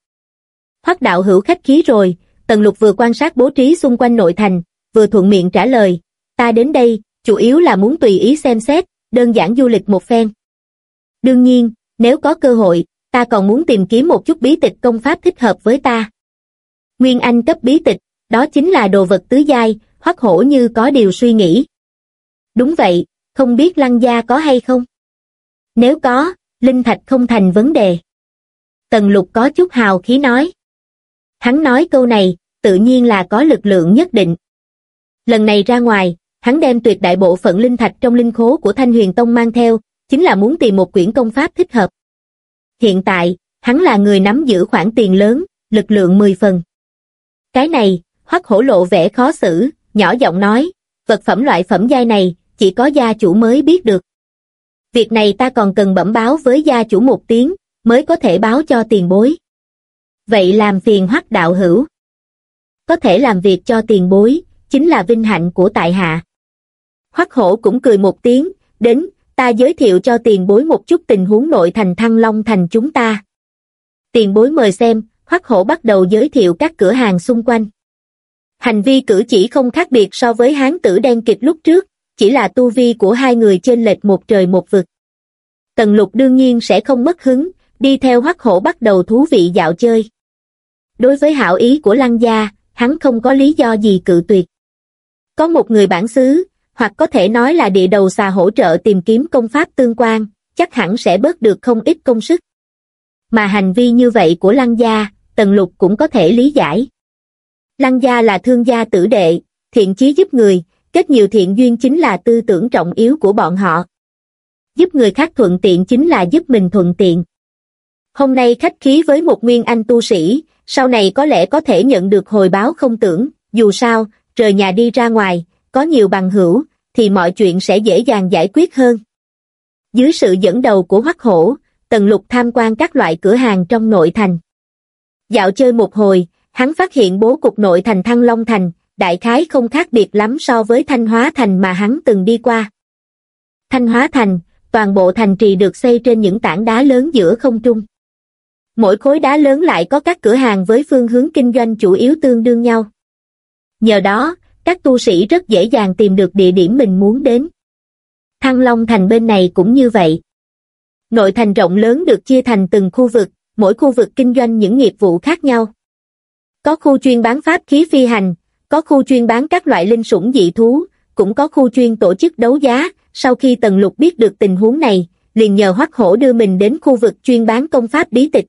Hoắc đạo hữu khách khí rồi, Tần Lục vừa quan sát bố trí xung quanh nội thành, vừa thuận miệng trả lời, ta đến đây, chủ yếu là muốn tùy ý xem xét, đơn giản du lịch một phen. Đương nhiên, nếu có cơ hội, ta còn muốn tìm kiếm một chút bí tịch công pháp thích hợp với ta. Nguyên Anh cấp bí tịch, đó chính là đồ vật tứ giai, hoắc hổ như có điều suy nghĩ. Đúng vậy, Không biết lăng gia có hay không? Nếu có, linh thạch không thành vấn đề. Tần lục có chút hào khí nói. Hắn nói câu này, tự nhiên là có lực lượng nhất định. Lần này ra ngoài, hắn đem tuyệt đại bộ phận linh thạch trong linh khố của Thanh Huyền Tông mang theo, chính là muốn tìm một quyển công pháp thích hợp. Hiện tại, hắn là người nắm giữ khoản tiền lớn, lực lượng 10 phần. Cái này, hoắc hổ lộ vẻ khó xử, nhỏ giọng nói, vật phẩm loại phẩm giai này, chỉ có gia chủ mới biết được. Việc này ta còn cần bẩm báo với gia chủ một tiếng, mới có thể báo cho tiền bối. Vậy làm phiền hoắc đạo hữu. Có thể làm việc cho tiền bối, chính là vinh hạnh của tại hạ. Hoắc hổ cũng cười một tiếng, đến, ta giới thiệu cho tiền bối một chút tình huống nội thành thăng long thành chúng ta. Tiền bối mời xem, Hoắc hổ bắt đầu giới thiệu các cửa hàng xung quanh. Hành vi cử chỉ không khác biệt so với hán tử đen kịch lúc trước, chỉ là tu vi của hai người trên lệch một trời một vực. Tần lục đương nhiên sẽ không mất hứng, đi theo hoắc hổ bắt đầu thú vị dạo chơi. Đối với hảo ý của lăng gia, hắn không có lý do gì cự tuyệt. Có một người bản xứ, hoặc có thể nói là địa đầu xà hỗ trợ tìm kiếm công pháp tương quan, chắc hẳn sẽ bớt được không ít công sức. Mà hành vi như vậy của lăng gia, tần lục cũng có thể lý giải. Lăng gia là thương gia tử đệ, thiện chí giúp người, kết nhiều thiện duyên chính là tư tưởng trọng yếu của bọn họ. Giúp người khác thuận tiện chính là giúp mình thuận tiện. Hôm nay khách khí với một nguyên anh tu sĩ, sau này có lẽ có thể nhận được hồi báo không tưởng, dù sao, rời nhà đi ra ngoài, có nhiều bằng hữu, thì mọi chuyện sẽ dễ dàng giải quyết hơn. Dưới sự dẫn đầu của Hoắc Hổ, Tần Lục tham quan các loại cửa hàng trong nội thành. Dạo chơi một hồi, hắn phát hiện bố cục nội thành Thăng Long Thành, đại khái không khác biệt lắm so với Thanh Hóa Thành mà hắn từng đi qua. Thanh Hóa Thành, toàn bộ thành trì được xây trên những tảng đá lớn giữa không trung. Mỗi khối đá lớn lại có các cửa hàng với phương hướng kinh doanh chủ yếu tương đương nhau. Nhờ đó, các tu sĩ rất dễ dàng tìm được địa điểm mình muốn đến. Thăng Long Thành bên này cũng như vậy. Nội thành rộng lớn được chia thành từng khu vực, mỗi khu vực kinh doanh những nghiệp vụ khác nhau. Có khu chuyên bán pháp khí phi hành, có khu chuyên bán các loại linh sủng dị thú, cũng có khu chuyên tổ chức đấu giá, sau khi Tần Lục biết được tình huống này, liền nhờ Hoắc Hổ đưa mình đến khu vực chuyên bán công pháp bí tịch.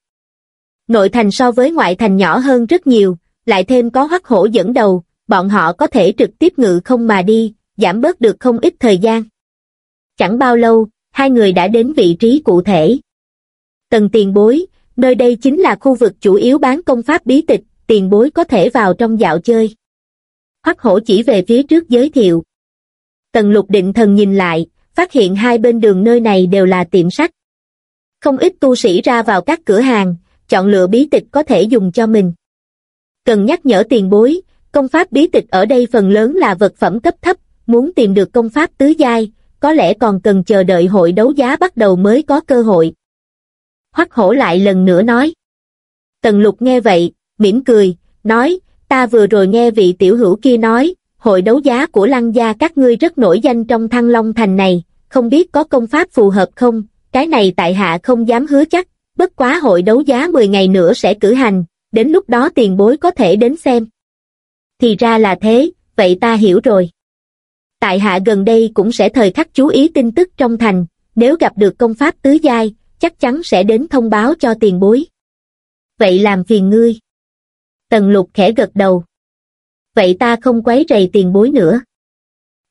Nội thành so với ngoại thành nhỏ hơn rất nhiều, lại thêm có Hoắc Hổ dẫn đầu, bọn họ có thể trực tiếp ngự không mà đi, giảm bớt được không ít thời gian. Chẳng bao lâu, hai người đã đến vị trí cụ thể. Tần tiền bối, nơi đây chính là khu vực chủ yếu bán công pháp bí tịch, tiền bối có thể vào trong dạo chơi. Hoắc hổ chỉ về phía trước giới thiệu. Tần lục định thần nhìn lại, phát hiện hai bên đường nơi này đều là tiệm sách. Không ít tu sĩ ra vào các cửa hàng, chọn lựa bí tịch có thể dùng cho mình. Cần nhắc nhở tiền bối, công pháp bí tịch ở đây phần lớn là vật phẩm cấp thấp, muốn tìm được công pháp tứ giai, có lẽ còn cần chờ đợi hội đấu giá bắt đầu mới có cơ hội. Hoắc hổ lại lần nữa nói. Tần lục nghe vậy, mỉm cười, nói, ta vừa rồi nghe vị tiểu hữu kia nói, hội đấu giá của lăng gia các ngươi rất nổi danh trong thăng long thành này, không biết có công pháp phù hợp không, cái này tại hạ không dám hứa chắc, bất quá hội đấu giá 10 ngày nữa sẽ cử hành, đến lúc đó tiền bối có thể đến xem. Thì ra là thế, vậy ta hiểu rồi. Tại hạ gần đây cũng sẽ thời khắc chú ý tin tức trong thành, nếu gặp được công pháp tứ giai, chắc chắn sẽ đến thông báo cho tiền bối. Vậy làm phiền ngươi. Tần lục khẽ gật đầu. Vậy ta không quấy rầy tiền bối nữa.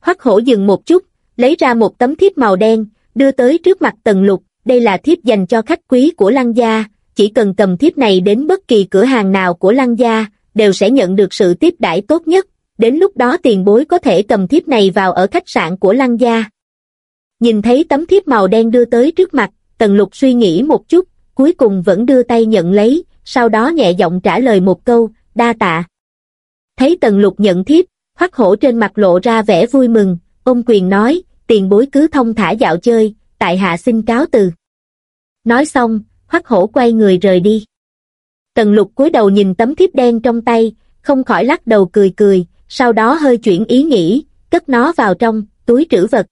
Hoắc hổ dừng một chút, lấy ra một tấm thiếp màu đen, đưa tới trước mặt tần lục, đây là thiếp dành cho khách quý của lăng gia, chỉ cần cầm thiếp này đến bất kỳ cửa hàng nào của lăng gia, đều sẽ nhận được sự tiếp đãi tốt nhất, đến lúc đó tiền bối có thể cầm thiếp này vào ở khách sạn của lăng gia. Nhìn thấy tấm thiếp màu đen đưa tới trước mặt, tần lục suy nghĩ một chút, cuối cùng vẫn đưa tay nhận lấy, sau đó nhẹ giọng trả lời một câu, đa tạ. Thấy tần lục nhận thiếp, hoắc hổ trên mặt lộ ra vẻ vui mừng, ông quyền nói, tiền bối cứ thông thả dạo chơi, tại hạ xin cáo từ. Nói xong, hoắc hổ quay người rời đi. Tần lục cúi đầu nhìn tấm thiếp đen trong tay, không khỏi lắc đầu cười cười, sau đó hơi chuyển ý nghĩ, cất nó vào trong túi trữ vật.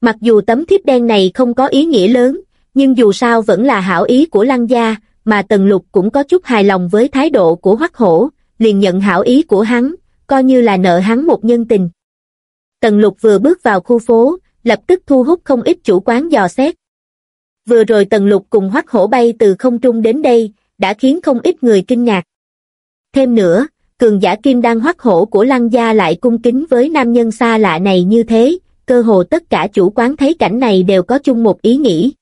Mặc dù tấm thiếp đen này không có ý nghĩa lớn, nhưng dù sao vẫn là hảo ý của lăng gia, mà Tần Lục cũng có chút hài lòng với thái độ của Hoắc Hổ, liền nhận hảo ý của hắn, coi như là nợ hắn một nhân tình. Tần Lục vừa bước vào khu phố, lập tức thu hút không ít chủ quán dò xét. Vừa rồi tần lục cùng hoắc hổ bay từ không trung đến đây, đã khiến không ít người kinh ngạc. Thêm nữa, cường giả kim đang hoắc hổ của lăng gia lại cung kính với nam nhân xa lạ này như thế, cơ hồ tất cả chủ quán thấy cảnh này đều có chung một ý nghĩ.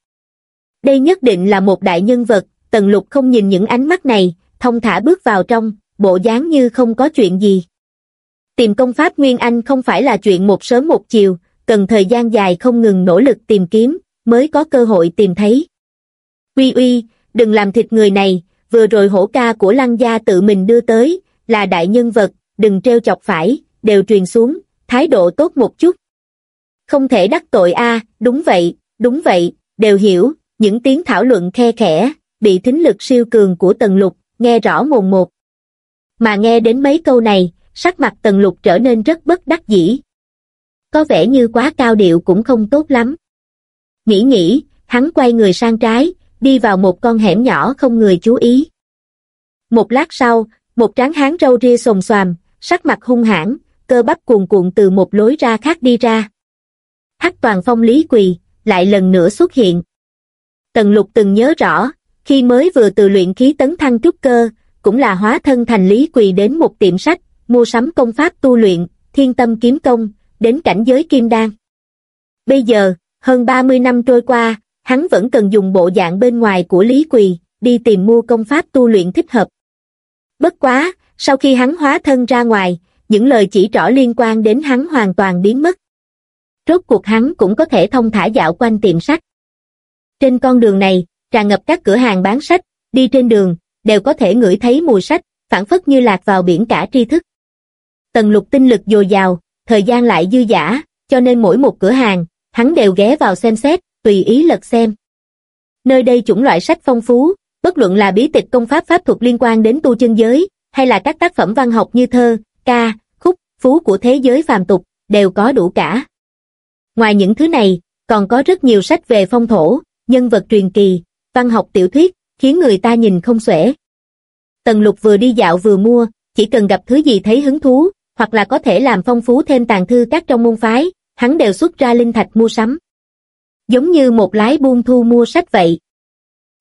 Đây nhất định là một đại nhân vật, tần lục không nhìn những ánh mắt này, thông thả bước vào trong, bộ dáng như không có chuyện gì. Tìm công pháp Nguyên Anh không phải là chuyện một sớm một chiều, cần thời gian dài không ngừng nỗ lực tìm kiếm, mới có cơ hội tìm thấy. Uy uy, đừng làm thịt người này, vừa rồi hổ ca của lăng gia tự mình đưa tới, là đại nhân vật, đừng treo chọc phải, đều truyền xuống, thái độ tốt một chút. Không thể đắc tội a đúng vậy, đúng vậy, đều hiểu, những tiếng thảo luận khe khẽ, bị thính lực siêu cường của tần lục, nghe rõ mồn một. Mà nghe đến mấy câu này, sắc mặt tần lục trở nên rất bất đắc dĩ. Có vẻ như quá cao điệu cũng không tốt lắm. Nghĩ nghĩ, hắn quay người sang trái, đi vào một con hẻm nhỏ không người chú ý. Một lát sau, một tráng hán râu ria xồm xoàm, sắc mặt hung hãn, cơ bắp cuồn cuộn từ một lối ra khác đi ra. Hắc toàn phong lý quỳ, lại lần nữa xuất hiện. Tần lục từng nhớ rõ, khi mới vừa từ luyện khí tấn thăng trúc cơ, cũng là hóa thân thành lý quỳ đến một tiệm sách, mua sắm công pháp tu luyện, thiên tâm kiếm công, đến cảnh giới kim đan. Bây giờ, hơn 30 năm trôi qua, hắn vẫn cần dùng bộ dạng bên ngoài của Lý Quỳ, đi tìm mua công pháp tu luyện thích hợp. Bất quá, sau khi hắn hóa thân ra ngoài, những lời chỉ rõ liên quan đến hắn hoàn toàn biến mất. Rốt cuộc hắn cũng có thể thông thả dạo quanh tiệm sách. Trên con đường này, tràn ngập các cửa hàng bán sách, đi trên đường, đều có thể ngửi thấy mùi sách, phản phất như lạc vào biển cả tri thức. Tần lục tinh lực dồi dào, thời gian lại dư giả, cho nên mỗi một cửa hàng, hắn đều ghé vào xem xét, tùy ý lật xem. Nơi đây chủng loại sách phong phú, bất luận là bí tịch công pháp pháp thuật liên quan đến tu chân giới, hay là các tác phẩm văn học như thơ, ca, khúc, phú của thế giới phàm tục, đều có đủ cả. Ngoài những thứ này, còn có rất nhiều sách về phong thổ, nhân vật truyền kỳ, văn học tiểu thuyết, khiến người ta nhìn không xuể. Tần lục vừa đi dạo vừa mua, chỉ cần gặp thứ gì thấy hứng thú, hoặc là có thể làm phong phú thêm tàn thư các trong môn phái, hắn đều xuất ra linh thạch mua sắm. Giống như một lái buôn thu mua sách vậy.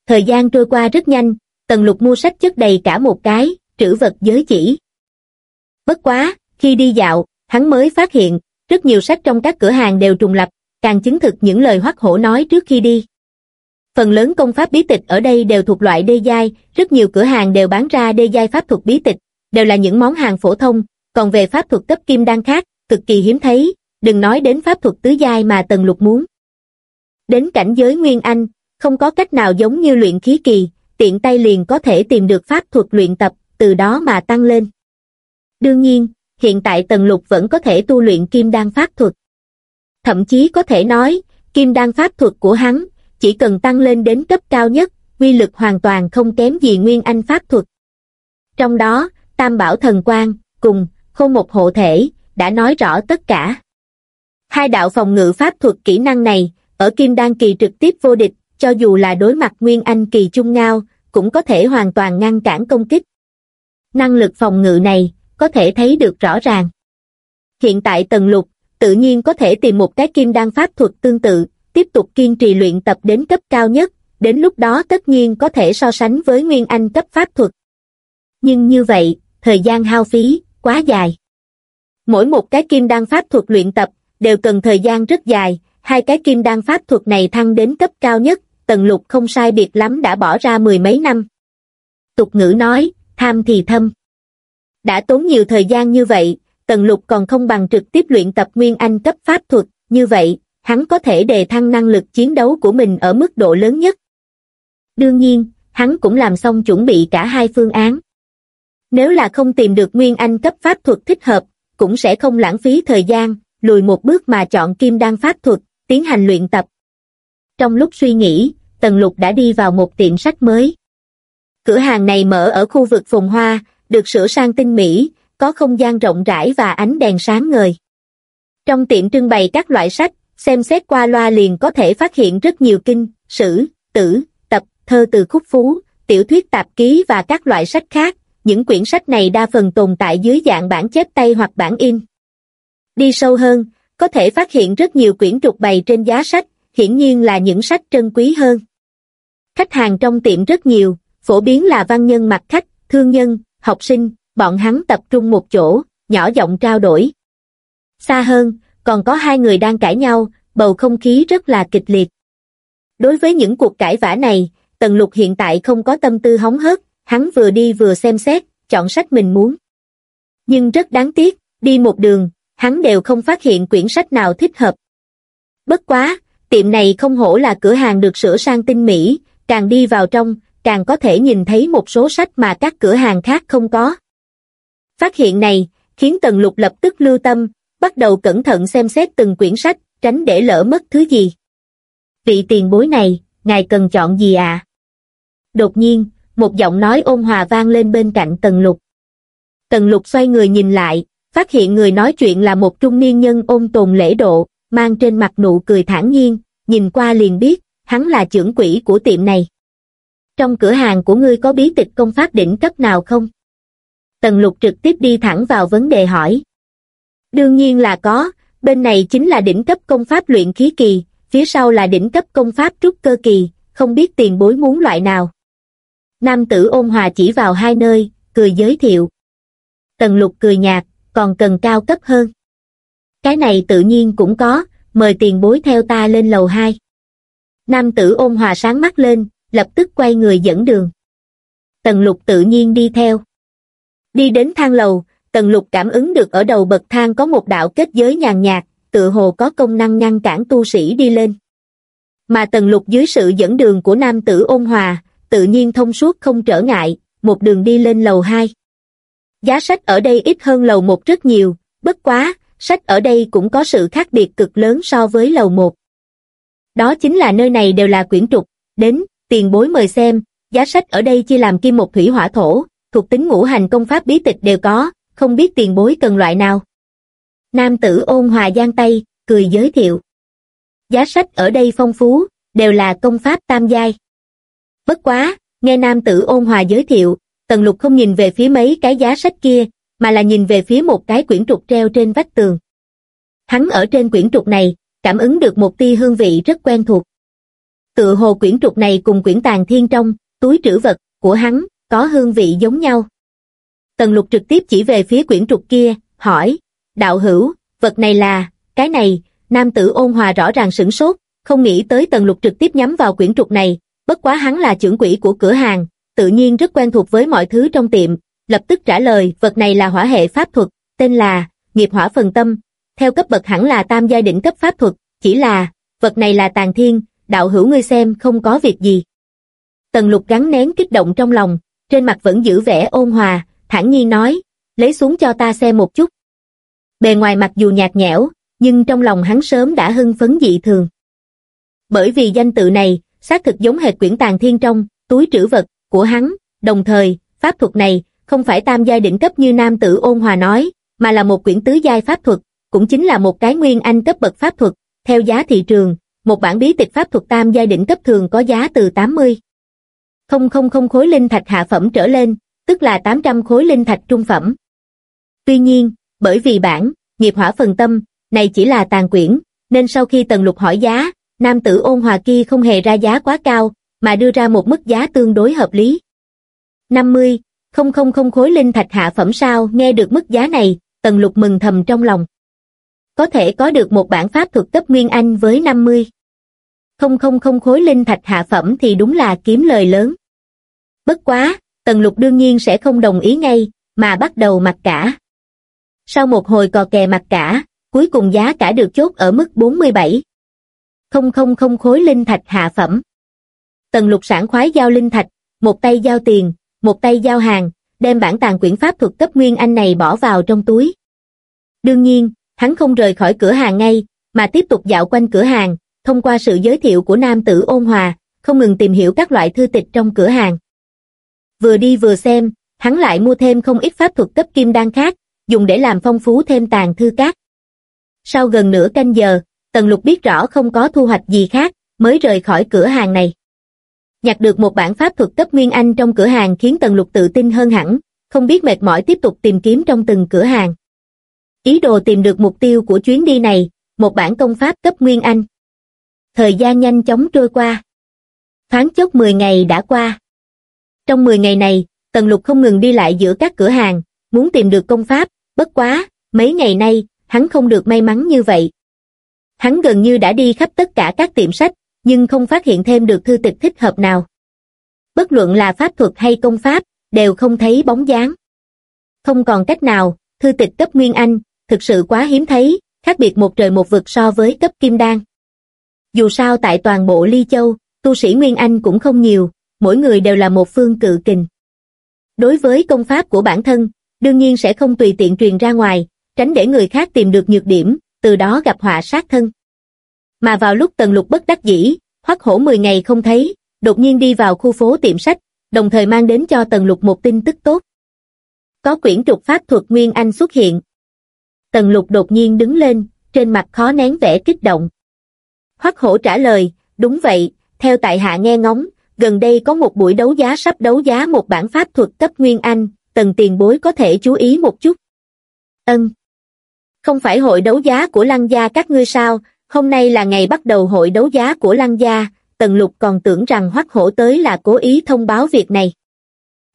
Thời gian trôi qua rất nhanh, tần lục mua sách chất đầy cả một cái, trữ vật giới chỉ. Bất quá, khi đi dạo, hắn mới phát hiện, rất nhiều sách trong các cửa hàng đều trùng lập, càng chứng thực những lời hoắc hổ nói trước khi đi. Phần lớn công pháp bí tịch ở đây đều thuộc loại đê giai, rất nhiều cửa hàng đều bán ra đê giai pháp thuật bí tịch, đều là những món hàng phổ thông, còn về pháp thuật cấp kim đan khác, cực kỳ hiếm thấy, đừng nói đến pháp thuật tứ giai mà Tần Lục muốn. Đến cảnh giới Nguyên Anh, không có cách nào giống như luyện khí kỳ, tiện tay liền có thể tìm được pháp thuật luyện tập, từ đó mà tăng lên. Đương nhiên, hiện tại Tần Lục vẫn có thể tu luyện kim đan pháp thuật. Thậm chí có thể nói, kim đan pháp thuật của hắn, chỉ cần tăng lên đến cấp cao nhất, uy lực hoàn toàn không kém gì Nguyên Anh pháp thuật. Trong đó, Tam Bảo Thần Quang, cùng, không một hộ thể, đã nói rõ tất cả. Hai đạo phòng ngự pháp thuật kỹ năng này, ở Kim Đan Kỳ trực tiếp vô địch, cho dù là đối mặt Nguyên Anh Kỳ trung ngao, cũng có thể hoàn toàn ngăn cản công kích. Năng lực phòng ngự này, có thể thấy được rõ ràng. Hiện tại tần lục, tự nhiên có thể tìm một cái kim đan pháp thuật tương tự, tiếp tục kiên trì luyện tập đến cấp cao nhất, đến lúc đó tất nhiên có thể so sánh với Nguyên Anh cấp pháp thuật. Nhưng như vậy, thời gian hao phí, quá dài. Mỗi một cái kim đan pháp thuật luyện tập, đều cần thời gian rất dài, hai cái kim đan pháp thuật này thăng đến cấp cao nhất, tần lục không sai biệt lắm đã bỏ ra mười mấy năm. Tục ngữ nói, tham thì thâm. Đã tốn nhiều thời gian như vậy, tần lục còn không bằng trực tiếp luyện tập nguyên anh cấp pháp thuật, như vậy, hắn có thể đề thăng năng lực chiến đấu của mình ở mức độ lớn nhất. Đương nhiên, hắn cũng làm xong chuẩn bị cả hai phương án. Nếu là không tìm được nguyên anh cấp pháp thuật thích hợp, cũng sẽ không lãng phí thời gian, lùi một bước mà chọn kim đan pháp thuật, tiến hành luyện tập. Trong lúc suy nghĩ, Tần Lục đã đi vào một tiệm sách mới. Cửa hàng này mở ở khu vực phồn hoa, được sửa sang tinh mỹ, có không gian rộng rãi và ánh đèn sáng ngời. Trong tiệm trưng bày các loại sách, xem xét qua loa liền có thể phát hiện rất nhiều kinh, sử, tử, tập, thơ từ khúc phú, tiểu thuyết tạp ký và các loại sách khác, những quyển sách này đa phần tồn tại dưới dạng bản chép tay hoặc bản in. Đi sâu hơn, có thể phát hiện rất nhiều quyển trục bày trên giá sách, hiển nhiên là những sách trân quý hơn. Khách hàng trong tiệm rất nhiều, phổ biến là văn nhân mặt khách, thương nhân, học sinh, bọn hắn tập trung một chỗ, nhỏ giọng trao đổi. Xa hơn, còn có hai người đang cãi nhau, bầu không khí rất là kịch liệt. Đối với những cuộc cãi vã này, Tần Lục hiện tại không có tâm tư hóng hớt, hắn vừa đi vừa xem xét, chọn sách mình muốn. Nhưng rất đáng tiếc, đi một đường, hắn đều không phát hiện quyển sách nào thích hợp. Bất quá, tiệm này không hổ là cửa hàng được sửa sang tinh mỹ, càng đi vào trong, càng có thể nhìn thấy một số sách mà các cửa hàng khác không có. Phát hiện này, khiến Tần Lục lập tức lưu tâm, bắt đầu cẩn thận xem xét từng quyển sách, tránh để lỡ mất thứ gì. Vị tiền bối này, ngài cần chọn gì à? Đột nhiên, một giọng nói ôn hòa vang lên bên cạnh Tần Lục. Tần Lục xoay người nhìn lại, phát hiện người nói chuyện là một trung niên nhân ôn tồn lễ độ, mang trên mặt nụ cười thản nhiên, nhìn qua liền biết, hắn là trưởng quỹ của tiệm này. Trong cửa hàng của ngươi có bí tịch công pháp đỉnh cấp nào không? Tần lục trực tiếp đi thẳng vào vấn đề hỏi. Đương nhiên là có, bên này chính là đỉnh cấp công pháp luyện khí kỳ, phía sau là đỉnh cấp công pháp trúc cơ kỳ, không biết tiền bối muốn loại nào. Nam tử ôn hòa chỉ vào hai nơi, cười giới thiệu. Tần lục cười nhạt, còn cần cao cấp hơn. Cái này tự nhiên cũng có, mời tiền bối theo ta lên lầu hai Nam tử ôn hòa sáng mắt lên, lập tức quay người dẫn đường. Tần lục tự nhiên đi theo. Đi đến thang lầu, tần lục cảm ứng được ở đầu bậc thang có một đạo kết giới nhàn nhạt, tựa hồ có công năng ngăn cản tu sĩ đi lên. Mà tần lục dưới sự dẫn đường của nam tử ôn hòa, tự nhiên thông suốt không trở ngại, một đường đi lên lầu hai Giá sách ở đây ít hơn lầu 1 rất nhiều, bất quá, sách ở đây cũng có sự khác biệt cực lớn so với lầu 1. Đó chính là nơi này đều là quyển trục, đến, tiền bối mời xem, giá sách ở đây chia làm kim một thủy hỏa thổ, thuộc tính ngũ hành công pháp bí tịch đều có, không biết tiền bối cần loại nào. Nam tử ôn hòa giang tay, cười giới thiệu. Giá sách ở đây phong phú, đều là công pháp tam giai. Bất quá, nghe nam tử ôn hòa giới thiệu, tần lục không nhìn về phía mấy cái giá sách kia, mà là nhìn về phía một cái quyển trục treo trên vách tường. Hắn ở trên quyển trục này, cảm ứng được một tia hương vị rất quen thuộc. Tự hồ quyển trục này cùng quyển tàn thiên trong, túi trữ vật, của hắn, có hương vị giống nhau. Tần lục trực tiếp chỉ về phía quyển trục kia, hỏi, đạo hữu, vật này là, cái này, nam tử ôn hòa rõ ràng sửng sốt, không nghĩ tới tần lục trực tiếp nhắm vào quyển trục này, bất quá hắn là trưởng quỹ của cửa hàng, tự nhiên rất quen thuộc với mọi thứ trong tiệm, lập tức trả lời vật này là hỏa hệ pháp thuật, tên là nghiệp hỏa phần tâm, theo cấp bậc hẳn là tam giai đỉnh cấp pháp thuật, chỉ là, vật này là tàn thiên, đạo hữu ngươi xem không có việc gì. Tần lục gắn nén kích động trong lòng, trên mặt vẫn giữ vẻ ôn hòa, thản nhiên nói, lấy xuống cho ta xem một chút. Bề ngoài mặc dù nhạt nhẽo, nhưng trong lòng hắn sớm đã hưng phấn dị thường. Bởi vì danh tự này, xác thực giống hệt quyển tàn thiên trong, túi trữ vật, của hắn, đồng thời, pháp thuật này, không phải tam giai đỉnh cấp như nam tử ôn hòa nói, mà là một quyển tứ giai pháp thuật, cũng chính là một cái nguyên anh cấp bậc pháp thuật, theo giá thị trường, một bản bí tịch pháp thuật tam giai đỉnh cấp thường có giá từ 80. Không không không khối linh thạch hạ phẩm trở lên, tức là 800 khối linh thạch trung phẩm. Tuy nhiên, bởi vì bản, nghiệp hỏa phần tâm, này chỉ là tàn quyển, nên sau khi Tần Lục hỏi giá, nam tử ôn hòa kia không hề ra giá quá cao, mà đưa ra một mức giá tương đối hợp lý. 50, không không không khối linh thạch hạ phẩm sao nghe được mức giá này, Tần Lục mừng thầm trong lòng. Có thể có được một bản pháp thuật cấp Nguyên Anh với 50. Không không không khối linh thạch hạ phẩm thì đúng là kiếm lời lớn. Bất quá, Tần Lục đương nhiên sẽ không đồng ý ngay, mà bắt đầu mặc cả. Sau một hồi cò kè mặc cả, cuối cùng giá cả được chốt ở mức 47. Không không không khối linh thạch hạ phẩm. Tần Lục sản khoái giao linh thạch, một tay giao tiền, một tay giao hàng, đem bản tàn quyển pháp thuật cấp Nguyên Anh này bỏ vào trong túi. Đương nhiên, hắn không rời khỏi cửa hàng ngay, mà tiếp tục dạo quanh cửa hàng, thông qua sự giới thiệu của nam tử ôn hòa, không ngừng tìm hiểu các loại thư tịch trong cửa hàng. Vừa đi vừa xem, hắn lại mua thêm không ít pháp thuật cấp kim đan khác, dùng để làm phong phú thêm tàn thư cát. Sau gần nửa canh giờ, Tần Lục biết rõ không có thu hoạch gì khác, mới rời khỏi cửa hàng này. Nhặt được một bản pháp thuật cấp Nguyên Anh trong cửa hàng khiến Tần Lục tự tin hơn hẳn, không biết mệt mỏi tiếp tục tìm kiếm trong từng cửa hàng. Ý đồ tìm được mục tiêu của chuyến đi này, một bản công pháp cấp Nguyên Anh. Thời gian nhanh chóng trôi qua. Thoáng chốc 10 ngày đã qua. Trong 10 ngày này, Tần Lục không ngừng đi lại giữa các cửa hàng, muốn tìm được công pháp, bất quá, mấy ngày nay, hắn không được may mắn như vậy. Hắn gần như đã đi khắp tất cả các tiệm sách, nhưng không phát hiện thêm được thư tịch thích hợp nào. Bất luận là pháp thuật hay công pháp, đều không thấy bóng dáng. Không còn cách nào, thư tịch cấp Nguyên Anh, thực sự quá hiếm thấy, khác biệt một trời một vực so với cấp Kim Đan. Dù sao tại toàn bộ Ly Châu, tu sĩ Nguyên Anh cũng không nhiều, mỗi người đều là một phương cự kình. Đối với công pháp của bản thân, đương nhiên sẽ không tùy tiện truyền ra ngoài, tránh để người khác tìm được nhược điểm, từ đó gặp họa sát thân. Mà vào lúc Tần Lục bất đắc dĩ, hoắc hổ 10 ngày không thấy, đột nhiên đi vào khu phố tiệm sách, đồng thời mang đến cho Tần Lục một tin tức tốt. Có quyển trục pháp thuật Nguyên Anh xuất hiện. Tần Lục đột nhiên đứng lên, trên mặt khó nén vẻ kích động. Hoắc hổ trả lời, đúng vậy, theo tại hạ nghe ngóng, gần đây có một buổi đấu giá sắp đấu giá một bản pháp thuật cấp Nguyên Anh, tần tiền bối có thể chú ý một chút. Ân. Không phải hội đấu giá của lăng gia các ngươi sao, hôm nay là ngày bắt đầu hội đấu giá của lăng gia, tần lục còn tưởng rằng hoắc hổ tới là cố ý thông báo việc này.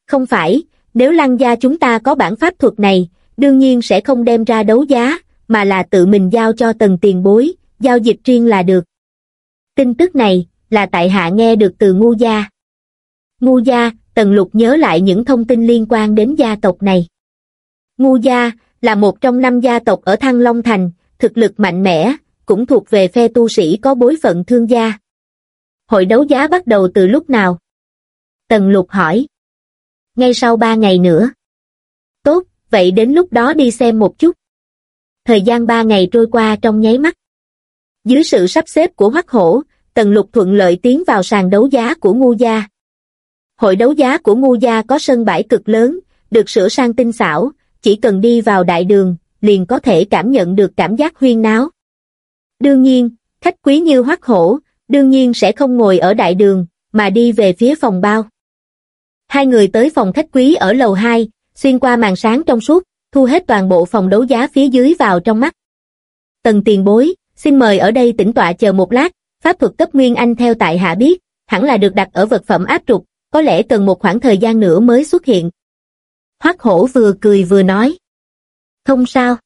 Không phải, nếu lăng gia chúng ta có bản pháp thuật này, đương nhiên sẽ không đem ra đấu giá, mà là tự mình giao cho tần tiền bối, giao dịch riêng là được. Tin tức này, là tại hạ nghe được từ ngu gia. Ngu gia, tần lục nhớ lại những thông tin liên quan đến gia tộc này. Ngu gia, là một trong năm gia tộc ở Thăng Long Thành, thực lực mạnh mẽ, cũng thuộc về phe tu sĩ có bối phận thương gia. Hội đấu giá bắt đầu từ lúc nào? Tần lục hỏi. Ngay sau ba ngày nữa. Tốt, vậy đến lúc đó đi xem một chút. Thời gian ba ngày trôi qua trong nháy mắt. Dưới sự sắp xếp của Hoắc Hổ, Tần Lục thuận lợi tiến vào sàn đấu giá của Ngu Gia. Hội đấu giá của Ngu Gia có sân bãi cực lớn, được sửa sang tinh xảo, chỉ cần đi vào đại đường, liền có thể cảm nhận được cảm giác huyên náo. Đương nhiên, khách quý như Hoắc Hổ, đương nhiên sẽ không ngồi ở đại đường, mà đi về phía phòng bao. Hai người tới phòng khách quý ở lầu 2, xuyên qua màn sáng trong suốt, thu hết toàn bộ phòng đấu giá phía dưới vào trong mắt. Tần tiền bối, xin mời ở đây tĩnh tọa chờ một lát, pháp thuật cấp Nguyên Anh theo tại hạ biết, hẳn là được đặt ở vật phẩm áp trục, có lẽ cần một khoảng thời gian nữa mới xuất hiện. Hoắc hổ vừa cười vừa nói. Không sao.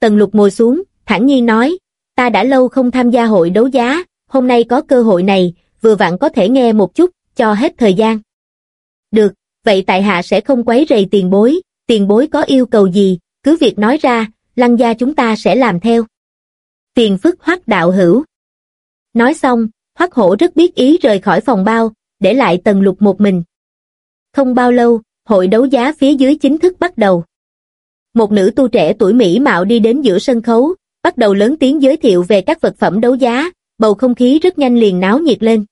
Tần lục ngồi xuống, thản nhiên nói, ta đã lâu không tham gia hội đấu giá, hôm nay có cơ hội này, vừa vặn có thể nghe một chút, cho hết thời gian. Được, vậy tại hạ sẽ không quấy rầy tiền bối, tiền bối có yêu cầu gì, cứ việc nói ra, lăng gia chúng ta sẽ làm theo. Tiền phức hoắc đạo hữu. Nói xong, hoắc hổ rất biết ý rời khỏi phòng bao, để lại tần lục một mình. Không bao lâu, hội đấu giá phía dưới chính thức bắt đầu. Một nữ tu trẻ tuổi Mỹ mạo đi đến giữa sân khấu, bắt đầu lớn tiếng giới thiệu về các vật phẩm đấu giá, bầu không khí rất nhanh liền náo nhiệt lên.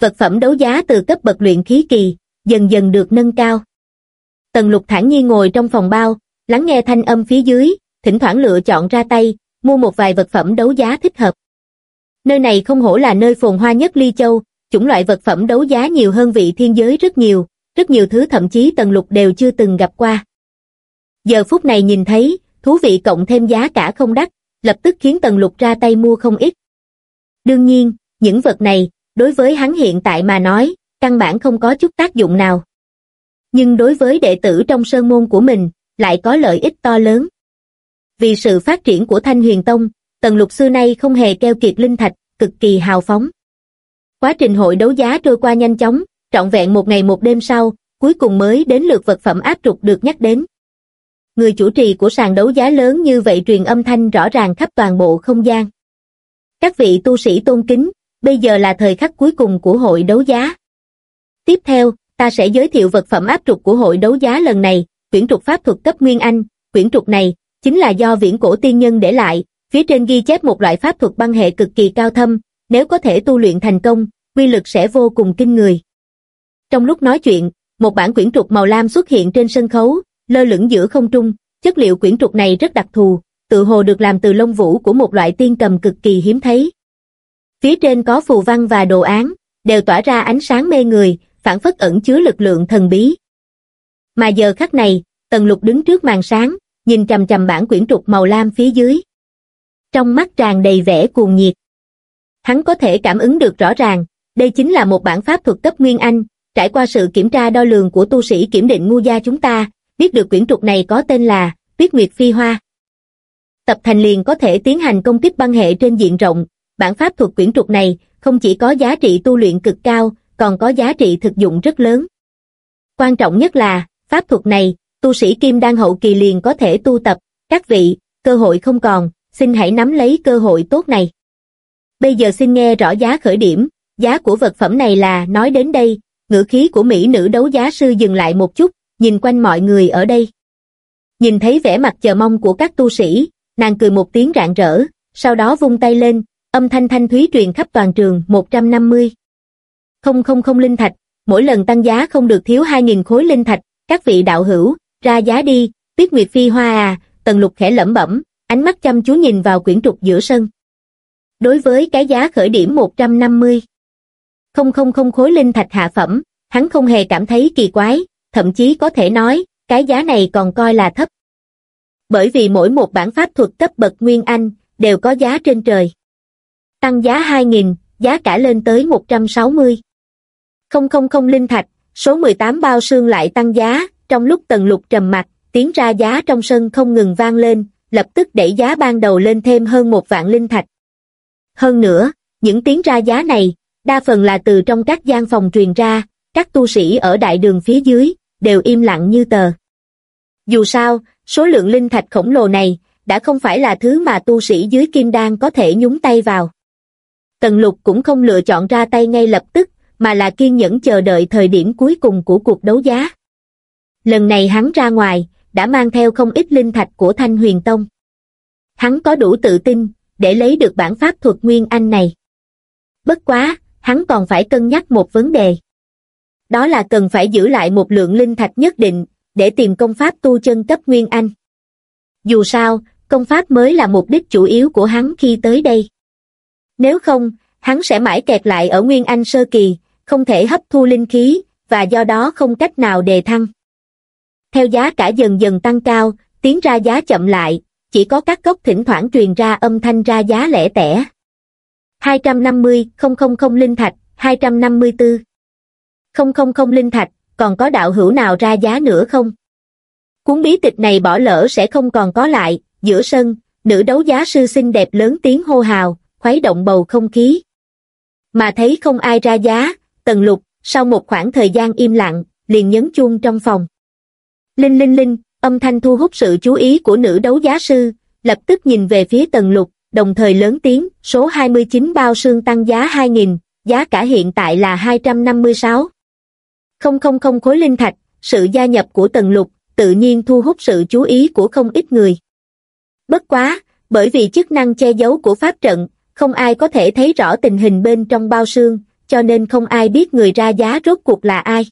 Vật phẩm đấu giá từ cấp bậc luyện khí kỳ, dần dần được nâng cao. Tần lục thản nhiên ngồi trong phòng bao, lắng nghe thanh âm phía dưới, thỉnh thoảng lựa chọn ra tay, mua một vài vật phẩm đấu giá thích hợp. Nơi này không hổ là nơi phồn hoa nhất Ly Châu, chủng loại vật phẩm đấu giá nhiều hơn vị thiên giới rất nhiều, rất nhiều thứ thậm chí tần lục đều chưa từng gặp qua. Giờ phút này nhìn thấy, thú vị cộng thêm giá cả không đắt, lập tức khiến tần lục ra tay mua không ít. Đương nhiên, những vật này, đối với hắn hiện tại mà nói, căn bản không có chút tác dụng nào. Nhưng đối với đệ tử trong sơn môn của mình, lại có lợi ích to lớn. Vì sự phát triển của Thanh Huyền Tông, Tần Lục xưa nay không hề keo kiệt linh thạch, cực kỳ hào phóng. Quá trình hội đấu giá trôi qua nhanh chóng, trọn vẹn một ngày một đêm sau, cuối cùng mới đến lượt vật phẩm áp trục được nhắc đến. Người chủ trì của sàn đấu giá lớn như vậy truyền âm thanh rõ ràng khắp toàn bộ không gian. Các vị tu sĩ tôn kính, bây giờ là thời khắc cuối cùng của hội đấu giá. Tiếp theo, ta sẽ giới thiệu vật phẩm áp trục của hội đấu giá lần này, quyển trục pháp thuật cấp Nguyên Anh, quyển trục này, chính là do viễn cổ tiên nhân để lại, phía trên ghi chép một loại pháp thuật băng hệ cực kỳ cao thâm, nếu có thể tu luyện thành công, quy lực sẽ vô cùng kinh người. Trong lúc nói chuyện, một bản quyển trục màu lam xuất hiện trên sân khấu, lơ lửng giữa không trung, chất liệu quyển trục này rất đặc thù, tự hồ được làm từ lông vũ của một loại tiên cầm cực kỳ hiếm thấy. Phía trên có phù văn và đồ án, đều tỏa ra ánh sáng mê người, phản phất ẩn chứa lực lượng thần bí. Mà giờ khắc này, Tần Lục đứng trước màn sáng, nhìn chằm chằm bản quyển trục màu lam phía dưới. Trong mắt tràn đầy vẻ cuồng nhiệt. Hắn có thể cảm ứng được rõ ràng, đây chính là một bản pháp thuật cấp Nguyên Anh, trải qua sự kiểm tra đo lường của tu sĩ kiểm định ngu gia chúng ta, biết được quyển trục này có tên là Tuyết Nguyệt Phi Hoa. Tập thành liền có thể tiến hành công kích băng hệ trên diện rộng, bản pháp thuật quyển trục này không chỉ có giá trị tu luyện cực cao, còn có giá trị thực dụng rất lớn. Quan trọng nhất là, pháp thuật này, tu sĩ kim đan hậu kỳ liền có thể tu tập, các vị, cơ hội không còn, xin hãy nắm lấy cơ hội tốt này. Bây giờ xin nghe rõ giá khởi điểm, giá của vật phẩm này là nói đến đây, ngữ khí của Mỹ nữ đấu giá sư dừng lại một chút, nhìn quanh mọi người ở đây. Nhìn thấy vẻ mặt chờ mong của các tu sĩ, nàng cười một tiếng rạng rỡ, sau đó vung tay lên, âm thanh thanh thúy truyền khắp toàn trường 150. Không không không linh thạch, mỗi lần tăng giá không được thiếu 2.000 khối linh thạch, các vị đạo hữu, ra giá đi, tuyết nguyệt phi hoa à, tần lục khẽ lẩm bẩm, ánh mắt chăm chú nhìn vào quyển trục giữa sân. Đối với cái giá khởi điểm 150, không không không khối linh thạch hạ phẩm, hắn không hề cảm thấy kỳ quái, thậm chí có thể nói, cái giá này còn coi là thấp. Bởi vì mỗi một bản pháp thuật cấp bậc Nguyên Anh, đều có giá trên trời. Tăng giá 2.000, giá cả lên tới 160. Không không không linh thạch, số 18 bao xương lại tăng giá, trong lúc tần lục trầm mặt, tiếng ra giá trong sân không ngừng vang lên, lập tức đẩy giá ban đầu lên thêm hơn một vạn linh thạch. Hơn nữa, những tiếng ra giá này, đa phần là từ trong các gian phòng truyền ra, các tu sĩ ở đại đường phía dưới, đều im lặng như tờ. Dù sao, số lượng linh thạch khổng lồ này, đã không phải là thứ mà tu sĩ dưới kim đan có thể nhúng tay vào. Tần lục cũng không lựa chọn ra tay ngay lập tức, mà là kiên nhẫn chờ đợi thời điểm cuối cùng của cuộc đấu giá. Lần này hắn ra ngoài, đã mang theo không ít linh thạch của Thanh Huyền Tông. Hắn có đủ tự tin, để lấy được bản pháp thuật Nguyên Anh này. Bất quá, hắn còn phải cân nhắc một vấn đề. Đó là cần phải giữ lại một lượng linh thạch nhất định, để tìm công pháp tu chân cấp Nguyên Anh. Dù sao, công pháp mới là mục đích chủ yếu của hắn khi tới đây. Nếu không, hắn sẽ mãi kẹt lại ở Nguyên Anh sơ kỳ, không thể hấp thu linh khí, và do đó không cách nào đề thăng. Theo giá cả dần dần tăng cao, tiến ra giá chậm lại, chỉ có các gốc thỉnh thoảng truyền ra âm thanh ra giá lẻ tẻ. 250, 000 linh thạch, 254. 000 linh thạch, còn có đạo hữu nào ra giá nữa không? Cuốn bí tịch này bỏ lỡ sẽ không còn có lại, giữa sân, nữ đấu giá sư xinh đẹp lớn tiếng hô hào, khuấy động bầu không khí. Mà thấy không ai ra giá, tần lục, sau một khoảng thời gian im lặng, liền nhấn chuông trong phòng. Linh linh linh, âm thanh thu hút sự chú ý của nữ đấu giá sư, lập tức nhìn về phía tần lục, đồng thời lớn tiếng, số 29 bao xương tăng giá 2.000, giá cả hiện tại là 256. Không không không khối linh thạch, sự gia nhập của tần lục, tự nhiên thu hút sự chú ý của không ít người. Bất quá, bởi vì chức năng che giấu của pháp trận, không ai có thể thấy rõ tình hình bên trong bao xương, cho nên không ai biết người ra giá rốt cuộc là ai.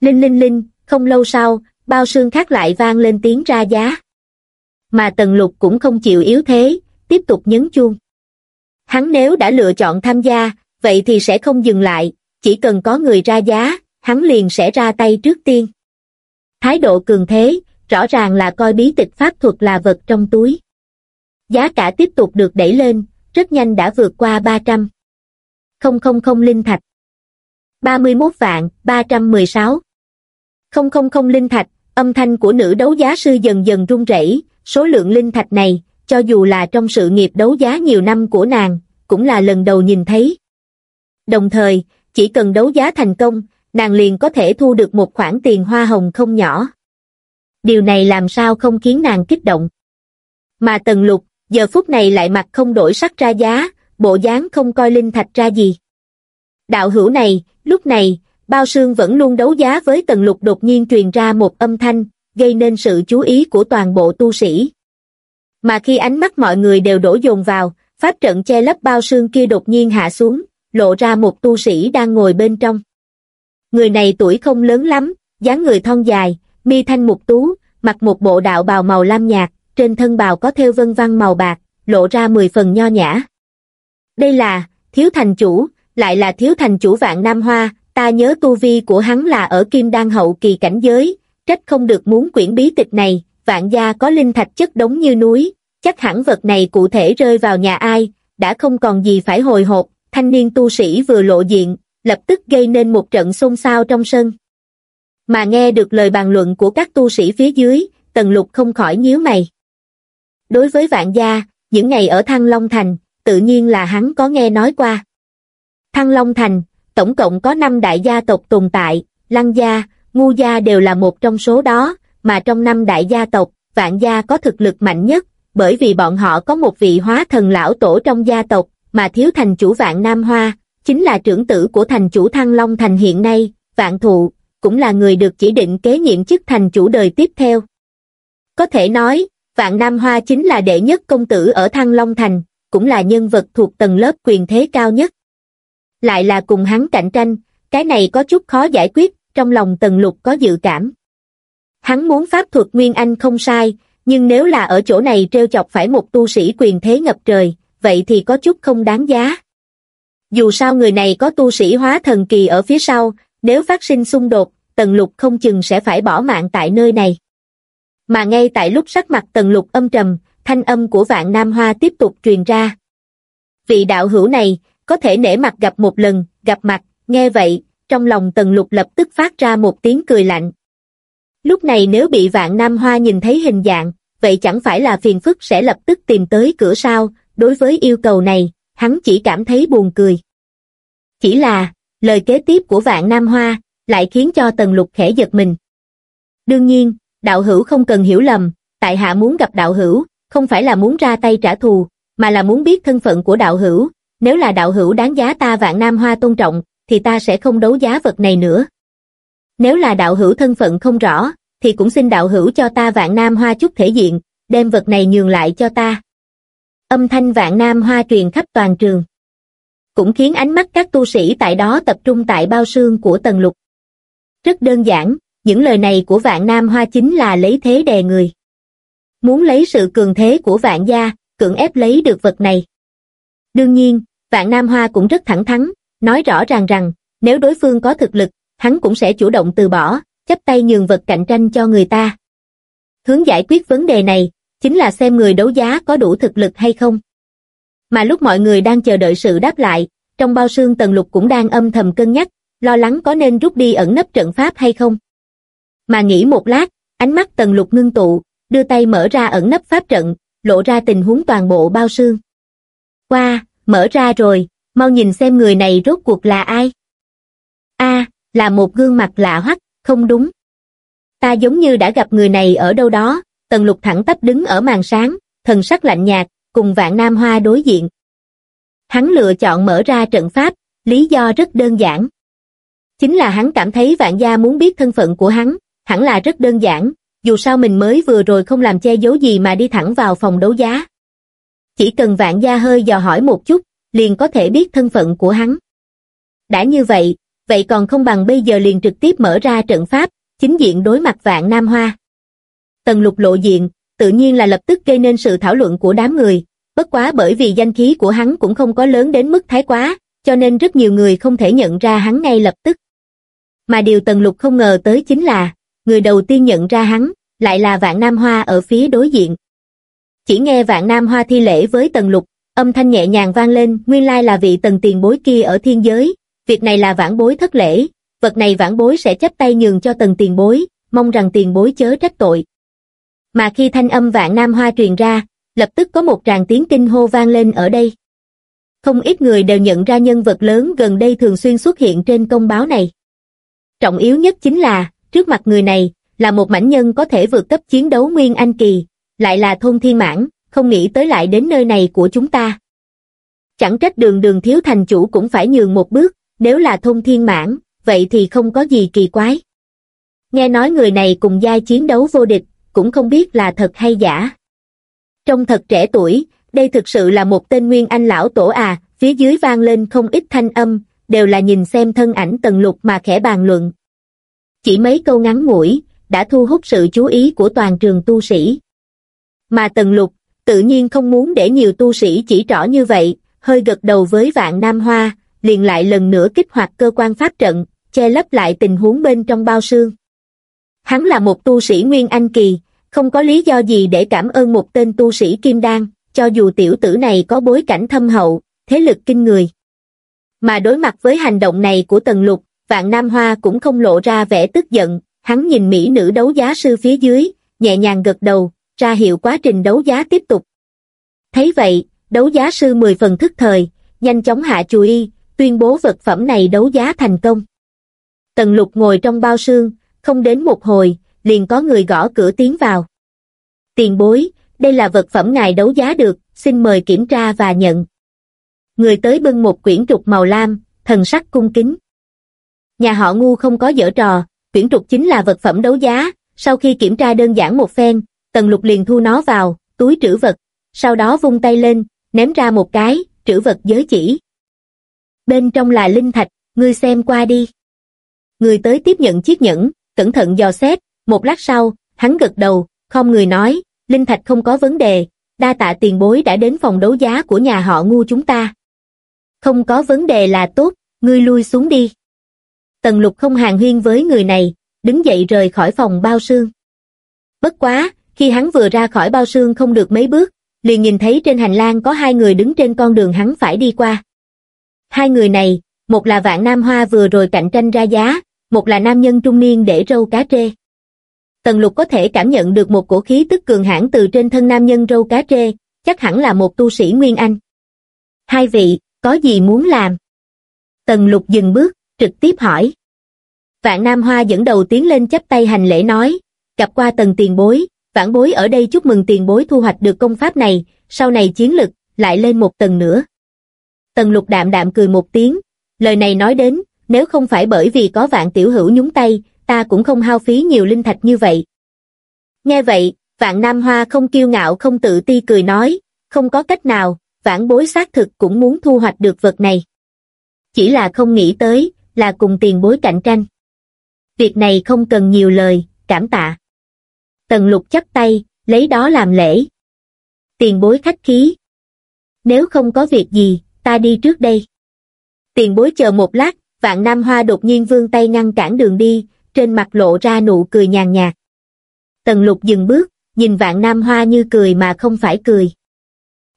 Linh linh linh, không lâu sau, bao xương khác lại vang lên tiếng ra giá. Mà Tần Lục cũng không chịu yếu thế, tiếp tục nhấn chuông. Hắn nếu đã lựa chọn tham gia, vậy thì sẽ không dừng lại, chỉ cần có người ra giá, hắn liền sẽ ra tay trước tiên. Thái độ cường thế, rõ ràng là coi bí tịch pháp thuật là vật trong túi. Giá cả tiếp tục được đẩy lên, rất nhanh đã vượt qua 300. Không không không linh thạch. 31 vạn, 316. Không không không linh thạch, âm thanh của nữ đấu giá sư dần dần run rẩy, số lượng linh thạch này, cho dù là trong sự nghiệp đấu giá nhiều năm của nàng, cũng là lần đầu nhìn thấy. Đồng thời, chỉ cần đấu giá thành công, nàng liền có thể thu được một khoản tiền hoa hồng không nhỏ. Điều này làm sao không khiến nàng kích động. Mà Tần Lục, giờ phút này lại mặt không đổi sắc ra giá, bộ dáng không coi linh thạch ra gì. Đạo hữu này, lúc này, Bao Sương vẫn luôn đấu giá với Tần Lục đột nhiên truyền ra một âm thanh, gây nên sự chú ý của toàn bộ tu sĩ. Mà khi ánh mắt mọi người đều đổ dồn vào, pháp trận che lấp Bao Sương kia đột nhiên hạ xuống, lộ ra một tu sĩ đang ngồi bên trong. Người này tuổi không lớn lắm, dáng người thon dài, mi thanh mục tú, mặc một bộ đạo bào màu lam nhạt, trên thân bào có theo vân văn màu bạc, lộ ra mười phần nho nhã. Đây là, thiếu thành chủ, lại là thiếu thành chủ vạn Nam Hoa, ta nhớ tu vi của hắn là ở kim đan hậu kỳ cảnh giới, trách không được muốn quyển bí tịch này, vạn gia có linh thạch chất đống như núi, chắc hẳn vật này cụ thể rơi vào nhà ai, đã không còn gì phải hồi hộp, thanh niên tu sĩ vừa lộ diện, lập tức gây nên một trận xôn xao trong sân. Mà nghe được lời bàn luận của các tu sĩ phía dưới, Tần Lục không khỏi nhíu mày. Đối với vạn gia, những ngày ở Thăng Long Thành, tự nhiên là hắn có nghe nói qua. Thăng Long Thành, tổng cộng có 5 đại gia tộc tồn tại, Lăng gia, Ngu gia đều là một trong số đó, mà trong năm đại gia tộc, vạn gia có thực lực mạnh nhất, bởi vì bọn họ có một vị hóa thần lão tổ trong gia tộc, mà thiếu thành chủ vạn Nam Hoa, chính là trưởng tử của thành chủ Thăng Long Thành hiện nay, vạn thụ, cũng là người được chỉ định kế nhiệm chức thành chủ đời tiếp theo. Có thể nói, vạn Nam Hoa chính là đệ nhất công tử ở Thăng Long Thành, cũng là nhân vật thuộc tầng lớp quyền thế cao nhất. Lại là cùng hắn cạnh tranh, cái này có chút khó giải quyết, trong lòng tần lục có dự cảm. Hắn muốn pháp thuật Nguyên Anh không sai, nhưng nếu là ở chỗ này treo chọc phải một tu sĩ quyền thế ngập trời, vậy thì có chút không đáng giá. Dù sao người này có tu sĩ hóa thần kỳ ở phía sau, nếu phát sinh xung đột, tần lục không chừng sẽ phải bỏ mạng tại nơi này. Mà ngay tại lúc sắc mặt tần lục âm trầm, thanh âm của vạn Nam Hoa tiếp tục truyền ra. Vị đạo hữu này, có thể nể mặt gặp một lần, gặp mặt, nghe vậy, trong lòng tần lục lập tức phát ra một tiếng cười lạnh. Lúc này nếu bị vạn Nam Hoa nhìn thấy hình dạng, vậy chẳng phải là phiền phức sẽ lập tức tìm tới cửa sao, đối với yêu cầu này, hắn chỉ cảm thấy buồn cười. Chỉ là, lời kế tiếp của vạn Nam Hoa, lại khiến cho tần lục khẽ giật mình. Đương nhiên, đạo hữu không cần hiểu lầm, tại hạ muốn gặp đạo hữu, không phải là muốn ra tay trả thù, mà là muốn biết thân phận của đạo hữu, nếu là đạo hữu đáng giá ta vạn Nam Hoa tôn trọng, thì ta sẽ không đấu giá vật này nữa. Nếu là đạo hữu thân phận không rõ, thì cũng xin đạo hữu cho ta vạn nam hoa chút thể diện, đem vật này nhường lại cho ta. Âm thanh vạn nam hoa truyền khắp toàn trường. Cũng khiến ánh mắt các tu sĩ tại đó tập trung tại bao xương của tần lục. Rất đơn giản, những lời này của vạn nam hoa chính là lấy thế đè người. Muốn lấy sự cường thế của vạn gia, cưỡng ép lấy được vật này. Đương nhiên, vạn nam hoa cũng rất thẳng thắn, nói rõ ràng rằng, nếu đối phương có thực lực, hắn cũng sẽ chủ động từ bỏ, chấp tay nhường vật cạnh tranh cho người ta. Hướng giải quyết vấn đề này, chính là xem người đấu giá có đủ thực lực hay không. Mà lúc mọi người đang chờ đợi sự đáp lại, trong bao xương tần lục cũng đang âm thầm cân nhắc, lo lắng có nên rút đi ẩn nấp trận pháp hay không. Mà nghĩ một lát, ánh mắt tần lục ngưng tụ, đưa tay mở ra ẩn nấp pháp trận, lộ ra tình huống toàn bộ bao xương. Qua, mở ra rồi, mau nhìn xem người này rốt cuộc là ai. a là một gương mặt lạ hoắc, không đúng. Ta giống như đã gặp người này ở đâu đó, tần lục thẳng tắp đứng ở màn sáng, thần sắc lạnh nhạt, cùng vạn nam hoa đối diện. Hắn lựa chọn mở ra trận pháp, lý do rất đơn giản. Chính là hắn cảm thấy vạn gia muốn biết thân phận của hắn, hẳn là rất đơn giản, dù sao mình mới vừa rồi không làm che giấu gì mà đi thẳng vào phòng đấu giá. Chỉ cần vạn gia hơi dò hỏi một chút, liền có thể biết thân phận của hắn. Đã như vậy, vậy còn không bằng bây giờ liền trực tiếp mở ra trận pháp, chính diện đối mặt vạn Nam Hoa. Tần lục lộ diện, tự nhiên là lập tức gây nên sự thảo luận của đám người, bất quá bởi vì danh khí của hắn cũng không có lớn đến mức thái quá, cho nên rất nhiều người không thể nhận ra hắn ngay lập tức. Mà điều tần lục không ngờ tới chính là, người đầu tiên nhận ra hắn, lại là vạn Nam Hoa ở phía đối diện. Chỉ nghe vạn Nam Hoa thi lễ với tần lục, Âm thanh nhẹ nhàng vang lên, nguyên lai là vị tần tiền bối kia ở thiên giới, việc này là vãn bối thất lễ, vật này vãn bối sẽ chấp tay nhường cho tần tiền bối, mong rằng tiền bối chớ trách tội. Mà khi thanh âm vạn nam hoa truyền ra, lập tức có một tràng tiếng kinh hô vang lên ở đây. Không ít người đều nhận ra nhân vật lớn gần đây thường xuyên xuất hiện trên công báo này. Trọng yếu nhất chính là, trước mặt người này, là một mảnh nhân có thể vượt cấp chiến đấu Nguyên Anh Kỳ, lại là thôn thiên mãn, không nghĩ tới lại đến nơi này của chúng ta. Chẳng trách đường đường thiếu thành chủ cũng phải nhường một bước, nếu là thôn thiên mãn, vậy thì không có gì kỳ quái. Nghe nói người này cùng giai chiến đấu vô địch, cũng không biết là thật hay giả. Trong thật trẻ tuổi, đây thực sự là một tên nguyên anh lão tổ à, phía dưới vang lên không ít thanh âm, đều là nhìn xem thân ảnh tần lục mà khẽ bàn luận. Chỉ mấy câu ngắn ngủi, đã thu hút sự chú ý của toàn trường tu sĩ. Mà tần lục, tự nhiên không muốn để nhiều tu sĩ chỉ rõ như vậy, hơi gật đầu với vạn Nam Hoa, liền lại lần nữa kích hoạt cơ quan pháp trận, che lấp lại tình huống bên trong bao xương. Hắn là một tu sĩ Nguyên Anh Kỳ, không có lý do gì để cảm ơn một tên tu sĩ kim đan, cho dù tiểu tử này có bối cảnh thâm hậu, thế lực kinh người. Mà đối mặt với hành động này của Tần Lục, Vạn Nam Hoa cũng không lộ ra vẻ tức giận, hắn nhìn mỹ nữ đấu giá sư phía dưới, nhẹ nhàng gật đầu, ra hiệu quá trình đấu giá tiếp tục. Thấy vậy, đấu giá sư mười phần thức thời, nhanh chóng hạ chùi tuyên bố vật phẩm này đấu giá thành công. Tần lục ngồi trong bao sương, không đến một hồi, liền có người gõ cửa tiến vào. Tiền bối, đây là vật phẩm ngài đấu giá được, xin mời kiểm tra và nhận. Người tới bưng một quyển trục màu lam, thần sắc cung kính. Nhà họ ngu không có dở trò, quyển trục chính là vật phẩm đấu giá, sau khi kiểm tra đơn giản một phen, tần lục liền thu nó vào, túi trữ vật, sau đó vung tay lên, ném ra một cái, trữ vật giới chỉ. Bên trong là linh thạch, ngươi xem qua đi. Người tới tiếp nhận chiếc nhẫn, cẩn thận dò xét, một lát sau, hắn gật đầu, không người nói, linh thạch không có vấn đề, đa tạ tiền bối đã đến phòng đấu giá của nhà họ ngu chúng ta. Không có vấn đề là tốt, ngươi lui xuống đi. Tần lục không hàng huyên với người này, đứng dậy rời khỏi phòng bao sương. Bất quá, khi hắn vừa ra khỏi bao sương không được mấy bước, liền nhìn thấy trên hành lang có hai người đứng trên con đường hắn phải đi qua. Hai người này, một là vạn nam hoa vừa rồi cạnh tranh ra giá, một là nam nhân trung niên để râu cá trê. Tần lục có thể cảm nhận được một cổ khí tức cường hãn từ trên thân nam nhân râu cá trê, chắc hẳn là một tu sĩ Nguyên Anh. Hai vị, có gì muốn làm? Tần lục dừng bước, trực tiếp hỏi. Vạn Nam Hoa dẫn đầu tiến lên chấp tay hành lễ nói, gặp qua tần tiền bối, vãn bối ở đây chúc mừng tiền bối thu hoạch được công pháp này, sau này chiến lực, lại lên một tầng nữa. Tần lục đạm đạm cười một tiếng, lời này nói đến, nếu không phải bởi vì có vạn tiểu hữu nhúng tay, ta cũng không hao phí nhiều linh thạch như vậy. Nghe vậy, vạn nam hoa không kiêu ngạo không tự ti cười nói, không có cách nào, vãn bối xác thực cũng muốn thu hoạch được vật này. Chỉ là không nghĩ tới, là cùng tiền bối cạnh tranh. Việc này không cần nhiều lời, cảm tạ. Tần lục chắp tay, lấy đó làm lễ. Tiền bối khách khí. Nếu không có việc gì, ta đi trước đây. Tiền bối chờ một lát, vạn nam hoa đột nhiên vươn tay ngăn cản đường đi, trên mặt lộ ra nụ cười nhàn nhạt. Tần lục dừng bước, nhìn vạn nam hoa như cười mà không phải cười.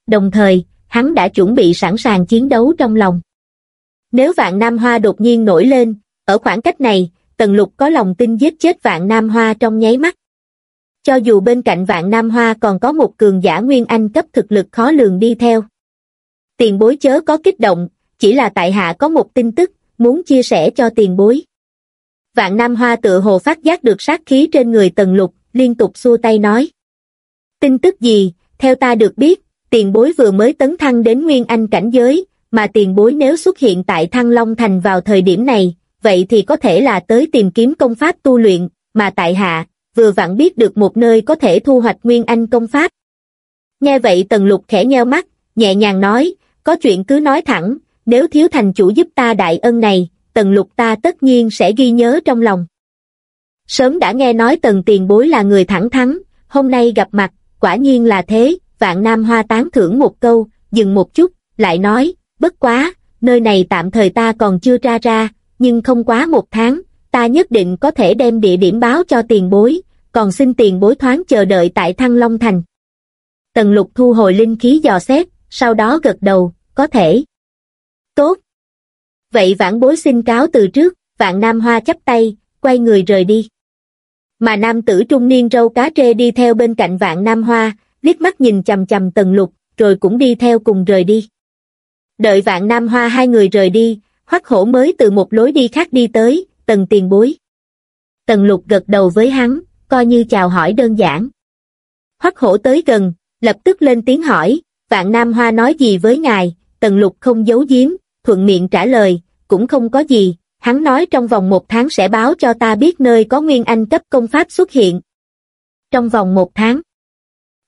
Đồng thời, hắn đã chuẩn bị sẵn sàng chiến đấu trong lòng. Nếu vạn nam hoa đột nhiên nổi lên, ở khoảng cách này, tần lục có lòng tin giết chết vạn nam hoa trong nháy mắt. Cho dù bên cạnh vạn nam hoa còn có một cường giả nguyên anh cấp thực lực khó lường đi theo. Tiền bối chớ có kích động, chỉ là tại hạ có một tin tức, muốn chia sẻ cho tiền bối. Vạn Nam Hoa tự hồ phát giác được sát khí trên người tần lục, liên tục xua tay nói. Tin tức gì, theo ta được biết, tiền bối vừa mới tấn thăng đến nguyên anh cảnh giới, mà tiền bối nếu xuất hiện tại Thăng Long Thành vào thời điểm này, vậy thì có thể là tới tìm kiếm công pháp tu luyện, mà tại hạ, vừa vặn biết được một nơi có thể thu hoạch nguyên anh công pháp. Nghe vậy tần lục khẽ nheo mắt, nhẹ nhàng nói, có chuyện cứ nói thẳng, nếu thiếu thành chủ giúp ta đại ân này, tần lục ta tất nhiên sẽ ghi nhớ trong lòng. Sớm đã nghe nói tần tiền bối là người thẳng thắn, hôm nay gặp mặt, quả nhiên là thế, vạn nam hoa tán thưởng một câu, dừng một chút, lại nói, bất quá, nơi này tạm thời ta còn chưa tra ra, nhưng không quá một tháng, ta nhất định có thể đem địa điểm báo cho tiền bối, còn xin tiền bối thoáng chờ đợi tại Thăng Long Thành. Tần lục thu hồi linh khí dò xét, sau đó gật đầu, có thể. Tốt. Vậy vãn bối xin cáo từ trước, vạn nam hoa chắp tay, quay người rời đi. Mà nam tử trung niên râu cá trê đi theo bên cạnh vạn nam hoa, liếc mắt nhìn chầm chầm tần lục, rồi cũng đi theo cùng rời đi. Đợi vạn nam hoa hai người rời đi, hoắc hổ mới từ một lối đi khác đi tới, tần tiền bối. Tần lục gật đầu với hắn, coi như chào hỏi đơn giản. Hoắc hổ tới gần, lập tức lên tiếng hỏi, vạn nam hoa nói gì với ngài, tần lục không giấu giếm, thuận miệng trả lời, cũng không có gì, hắn nói trong vòng một tháng sẽ báo cho ta biết nơi có nguyên anh cấp công pháp xuất hiện. Trong vòng một tháng,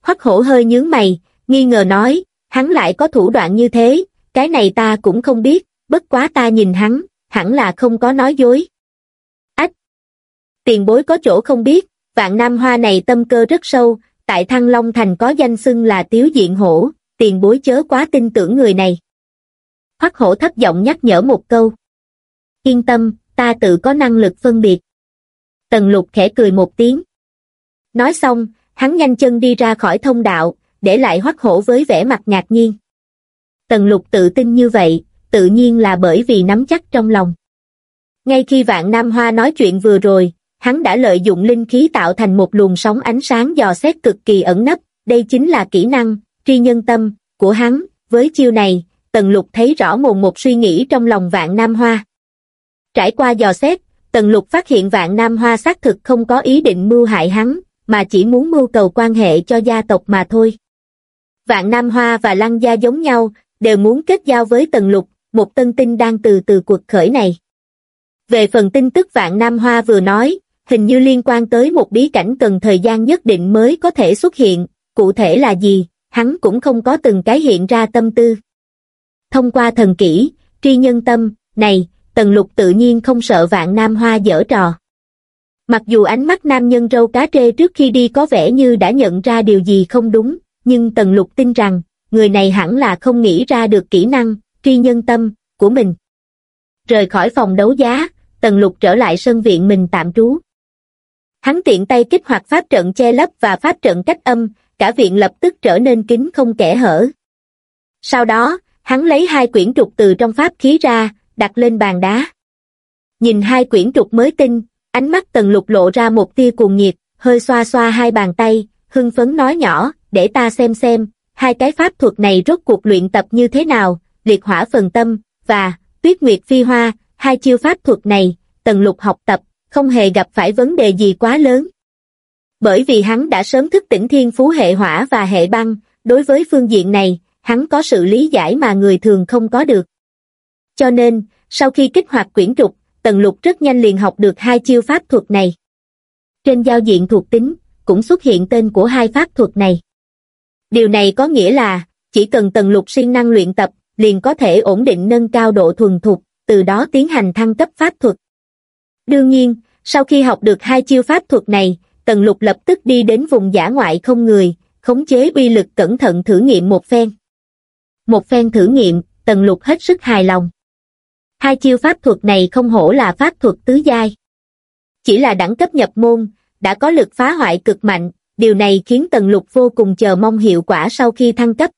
hoắc hổ hơi nhướng mày, nghi ngờ nói, hắn lại có thủ đoạn như thế, cái này ta cũng không biết, bất quá ta nhìn hắn, hẳn là không có nói dối. Ách! Tiền bối có chỗ không biết, vạn nam hoa này tâm cơ rất sâu, tại Thăng Long Thành có danh xưng là Tiếu Diện Hổ, tiền bối chớ quá tin tưởng người này. Hoắc hổ thấp giọng nhắc nhở một câu. Yên tâm, ta tự có năng lực phân biệt. Tần lục khẽ cười một tiếng. Nói xong, hắn nhanh chân đi ra khỏi thông đạo, để lại hoắc hổ với vẻ mặt ngạc nhiên. Tần lục tự tin như vậy, tự nhiên là bởi vì nắm chắc trong lòng. Ngay khi vạn Nam Hoa nói chuyện vừa rồi, hắn đã lợi dụng linh khí tạo thành một luồng sóng ánh sáng dò xét cực kỳ ẩn nấp, đây chính là kỹ năng, tri nhân tâm, của hắn, với chiêu này, Tần Lục thấy rõ mồn một suy nghĩ trong lòng vạn Nam Hoa. Trải qua dò xét, Tần Lục phát hiện vạn Nam Hoa xác thực không có ý định mưu hại hắn, mà chỉ muốn mưu cầu quan hệ cho gia tộc mà thôi. Vạn Nam Hoa và Lăng Gia giống nhau, đều muốn kết giao với Tần Lục, một tân tinh đang từ từ cuộc khởi này. Về phần tin tức Vạn Nam Hoa vừa nói, hình như liên quan tới một bí cảnh cần thời gian nhất định mới có thể xuất hiện, cụ thể là gì, hắn cũng không có từng cái hiện ra tâm tư. Thông qua thần kỹ, tri nhân tâm, này, Tần Lục tự nhiên không sợ Vạn Nam Hoa dở trò. Mặc dù ánh mắt nam nhân râu cá trê trước khi đi có vẻ như đã nhận ra điều gì không đúng, nhưng Tần Lục tin rằng, người này hẳn là không nghĩ ra được kỹ năng, tri nhân tâm, của mình. Rời khỏi phòng đấu giá, Tần Lục trở lại sân viện mình tạm trú. Hắn tiện tay kích hoạt pháp trận che lấp và pháp trận cách âm, cả viện lập tức trở nên kín không kẻ hở. Sau đó, hắn lấy hai quyển trục từ trong pháp khí ra, đặt lên bàn đá. Nhìn hai quyển trục mới tinh, ánh mắt tần lục lộ ra một tia cuồng nhiệt, hơi xoa xoa hai bàn tay, hưng phấn nói nhỏ, để ta xem xem, hai cái pháp thuật này rốt cuộc luyện tập như thế nào, liệt hỏa phần tâm, và, tuyết nguyệt phi hoa, hai chiêu pháp thuật này, tần lục học tập, không hề gặp phải vấn đề gì quá lớn. Bởi vì hắn đã sớm thức tỉnh thiên phú hệ hỏa và hệ băng, đối với phương diện này, hắn có sự lý giải mà người thường không có được. Cho nên, sau khi kích hoạt quyển trục, Tần Lục rất nhanh liền học được hai chiêu pháp thuật này. Trên giao diện thuộc tính, cũng xuất hiện tên của hai pháp thuật này. Điều này có nghĩa là, chỉ cần Tần Lục siêng năng luyện tập, liền có thể ổn định nâng cao độ thuần thục, từ đó tiến hành thăng cấp pháp thuật. Đương nhiên, sau khi học được hai chiêu pháp thuật này, Tần Lục lập tức đi đến vùng giả ngoại không người, khống chế uy lực cẩn thận thử nghiệm một phen. Một phen thử nghiệm, Tần Lục hết sức hài lòng. Hai chiêu pháp thuật này không hổ là pháp thuật tứ giai. Chỉ là đẳng cấp nhập môn, đã có lực phá hoại cực mạnh, điều này khiến Tần Lục vô cùng chờ mong hiệu quả sau khi thăng cấp.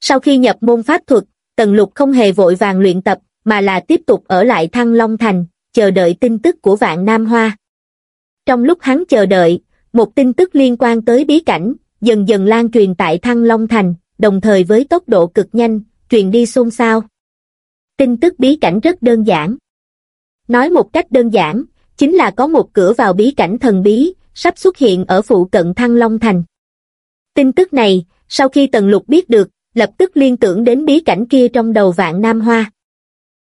Sau khi nhập môn pháp thuật, Tần Lục không hề vội vàng luyện tập, mà là tiếp tục ở lại Thăng Long Thành, chờ đợi tin tức của Vạn Nam Hoa. Trong lúc hắn chờ đợi, một tin tức liên quan tới bí cảnh, dần dần lan truyền tại Thăng Long Thành, đồng thời với tốc độ cực nhanh, truyền đi xôn xao. Tin tức bí cảnh rất đơn giản. Nói một cách đơn giản, chính là có một cửa vào bí cảnh thần bí, sắp xuất hiện ở phụ cận Thăng Long Thành. Tin tức này, sau khi Tần Lục biết được, lập tức liên tưởng đến bí cảnh kia trong đầu vạn Nam Hoa.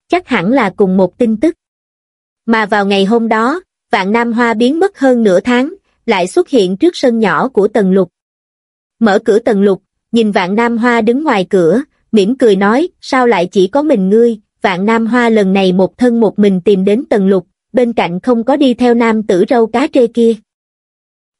Chắc hẳn là cùng một tin tức. Mà vào ngày hôm đó, vạn Nam Hoa biến mất hơn nửa tháng, lại xuất hiện trước sân nhỏ của Tần Lục. Mở cửa Tần Lục, nhìn vạn Nam Hoa đứng ngoài cửa, mỉm cười nói, sao lại chỉ có mình ngươi, vạn Nam Hoa lần này một thân một mình tìm đến Tần Lục, bên cạnh không có đi theo nam tử râu cá trê kia.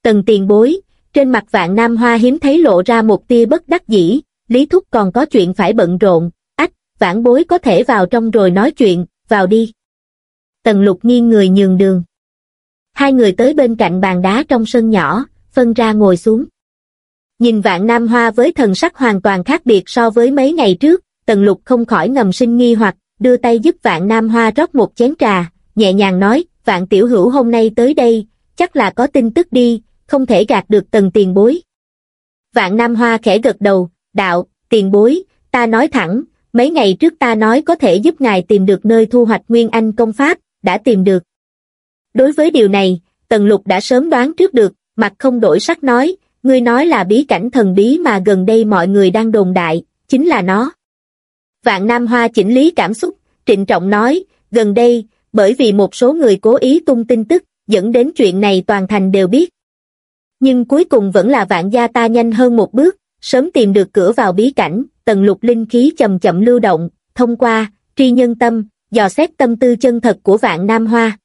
Tần tiền bối, trên mặt vạn Nam Hoa hiếm thấy lộ ra một tia bất đắc dĩ, Lý Thúc còn có chuyện phải bận rộn, ách, vãn bối có thể vào trong rồi nói chuyện, vào đi. Tần lục nghiêng người nhường đường. Hai người tới bên cạnh bàn đá trong sân nhỏ, phân ra ngồi xuống. Nhìn vạn nam hoa với thần sắc hoàn toàn khác biệt so với mấy ngày trước, tần lục không khỏi ngầm sinh nghi hoặc, đưa tay giúp vạn nam hoa rót một chén trà, nhẹ nhàng nói, vạn tiểu hữu hôm nay tới đây, chắc là có tin tức đi, không thể gạt được tần tiền bối. Vạn nam hoa khẽ gật đầu, đạo, tiền bối, ta nói thẳng, mấy ngày trước ta nói có thể giúp ngài tìm được nơi thu hoạch nguyên anh công pháp, đã tìm được. Đối với điều này, Tần Lục đã sớm đoán trước được, mặt không đổi sắc nói, ngươi nói là bí cảnh thần bí mà gần đây mọi người đang đồn đại, chính là nó. Vạn Nam Hoa chỉnh lý cảm xúc, trịnh trọng nói, gần đây, bởi vì một số người cố ý tung tin tức, dẫn đến chuyện này toàn thành đều biết. Nhưng cuối cùng vẫn là vạn gia ta nhanh hơn một bước, sớm tìm được cửa vào bí cảnh, tần lục linh khí chậm chậm lưu động, thông qua, tri nhân tâm, dò xét tâm tư chân thật của vạn Nam Hoa.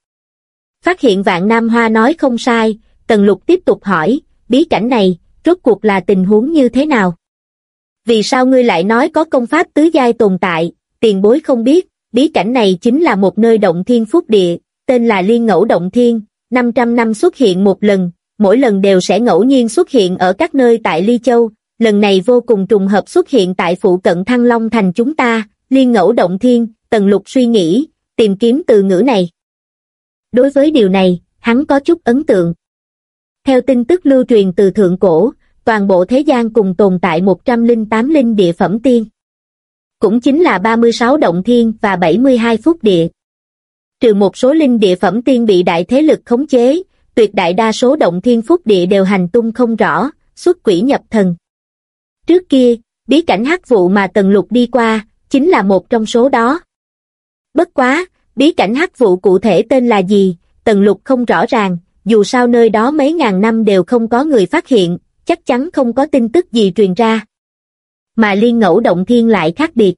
Phát hiện vạn Nam Hoa nói không sai, tần lục tiếp tục hỏi, bí cảnh này, rốt cuộc là tình huống như thế nào? Vì sao ngươi lại nói có công pháp tứ giai tồn tại, tiền bối không biết, bí cảnh này chính là một nơi động thiên phúc địa, tên là Liên Ngẫu Động Thiên, 500 năm xuất hiện một lần, mỗi lần đều sẽ ngẫu nhiên xuất hiện ở các nơi tại Ly Châu, lần này vô cùng trùng hợp xuất hiện tại phụ cận Thăng Long thành chúng ta, liên ngẫu động thiên, tần lục suy nghĩ, tìm kiếm từ ngữ này. Đối với điều này, hắn có chút ấn tượng. Theo tin tức lưu truyền từ thượng cổ, toàn bộ thế gian cùng tồn tại 108 linh địa phẩm tiên. Cũng chính là 36 động thiên và 72 phúc địa. Trừ một số linh địa phẩm tiên bị đại thế lực khống chế, tuyệt đại đa số động thiên phúc địa đều hành tung không rõ, xuất quỷ nhập thần. Trước kia, bí cảnh hắc vụ mà Tần Lục đi qua, chính là một trong số đó. Bất quá, bí cảnh hắc vụ cụ thể tên là gì, Tần Lục không rõ ràng, dù sao nơi đó mấy ngàn năm đều không có người phát hiện, chắc chắn không có tin tức gì truyền ra. Mà liên ngẫu động thiên lại khác biệt.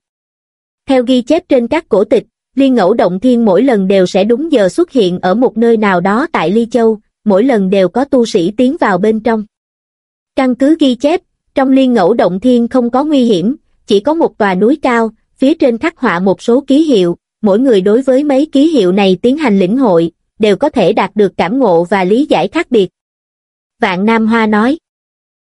Theo ghi chép trên các cổ tịch, liên ngẫu động thiên mỗi lần đều sẽ đúng giờ xuất hiện ở một nơi nào đó tại Ly Châu, mỗi lần đều có tu sĩ tiến vào bên trong. Căn cứ ghi chép, trong liên ngẫu động thiên không có nguy hiểm, chỉ có một tòa núi cao, phía trên khắc họa một số ký hiệu, mỗi người đối với mấy ký hiệu này tiến hành lĩnh hội, đều có thể đạt được cảm ngộ và lý giải khác biệt. Vạn Nam Hoa nói.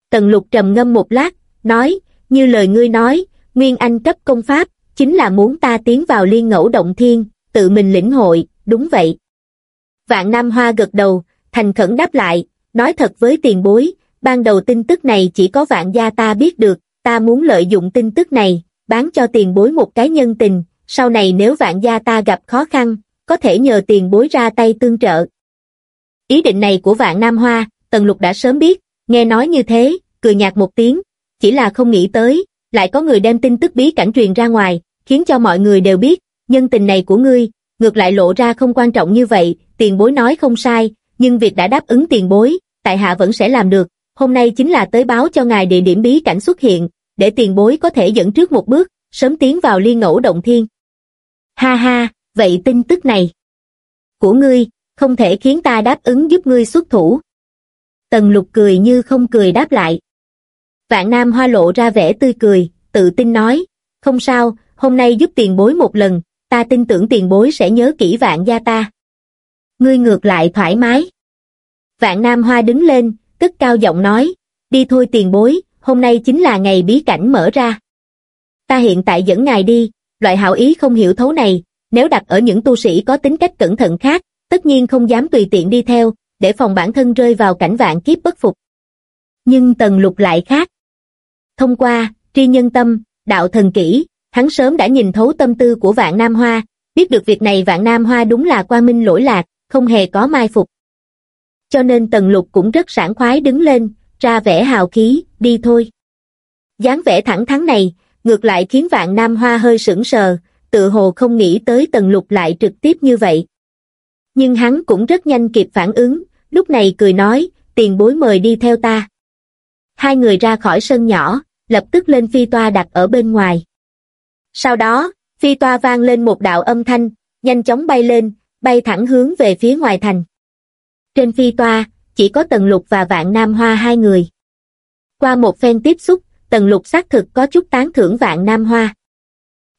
Tần lục trầm ngâm một lát, nói, như lời ngươi nói, Nguyên Anh cấp công pháp, chính là muốn ta tiến vào liên ngẫu động thiên, tự mình lĩnh hội, đúng vậy. Vạn Nam Hoa gật đầu, thành khẩn đáp lại, nói thật với tiền bối, ban đầu tin tức này chỉ có vạn gia ta biết được, ta muốn lợi dụng tin tức này, bán cho tiền bối một cái nhân tình, sau này nếu vạn gia ta gặp khó khăn, có thể nhờ tiền bối ra tay tương trợ. Ý định này của vạn Nam Hoa, Tần Lục đã sớm biết, nghe nói như thế, cười nhạt một tiếng, chỉ là không nghĩ tới, lại có người đem tin tức bí cảnh truyền ra ngoài, khiến cho mọi người đều biết, nhân tình này của ngươi, ngược lại lộ ra không quan trọng như vậy, tiền bối nói không sai, nhưng việc đã đáp ứng tiền bối, tại hạ vẫn sẽ làm được, hôm nay chính là tới báo cho ngài địa điểm bí cảnh xuất hiện, để tiền bối có thể dẫn trước một bước, sớm tiến vào liên ngẫu động thiên. Ha ha, vậy tin tức này của ngươi, không thể khiến ta đáp ứng giúp ngươi xuất thủ. Tần lục cười như không cười đáp lại. Vạn Nam hoa lộ ra vẻ tươi cười, tự tin nói, không sao, hôm nay giúp tiền bối một lần, ta tin tưởng tiền bối sẽ nhớ kỹ vạn gia ta. Ngươi ngược lại thoải mái. Vạn Nam Hoa đứng lên, cất cao giọng nói, đi thôi tiền bối, hôm nay chính là ngày bí cảnh mở ra. Ta hiện tại dẫn ngài đi, loại hảo ý không hiểu thấu này, nếu đặt ở những tu sĩ có tính cách cẩn thận khác, tất nhiên không dám tùy tiện đi theo, để phòng bản thân rơi vào cảnh vạn kiếp bất phục. Nhưng Tần Lục lại khác. Thông qua, tri nhân tâm, đạo thần kỹ, hắn sớm đã nhìn thấu tâm tư của vạn Nam Hoa, biết được việc này vạn Nam Hoa đúng là qua minh lỗi lạc, không hề có mai phục. Cho nên Tần Lục cũng rất sảng khoái đứng lên, ra vẻ hào khí, đi thôi. dáng vẻ thẳng thắn này, ngược lại khiến vạn Nam Hoa hơi sững sờ, tự hồ không nghĩ tới Tần Lục lại trực tiếp như vậy. Nhưng hắn cũng rất nhanh kịp phản ứng, lúc này cười nói, tiền bối mời đi theo ta. Hai người ra khỏi sân nhỏ, lập tức lên phi toa đặt ở bên ngoài. Sau đó, phi toa vang lên một đạo âm thanh, nhanh chóng bay lên, bay thẳng hướng về phía ngoài thành. Trên phi toa, chỉ có Tần Lục và Vạn Nam Hoa hai người. Qua một phen tiếp xúc, Tần Lục xác thực có chút tán thưởng Vạn Nam Hoa.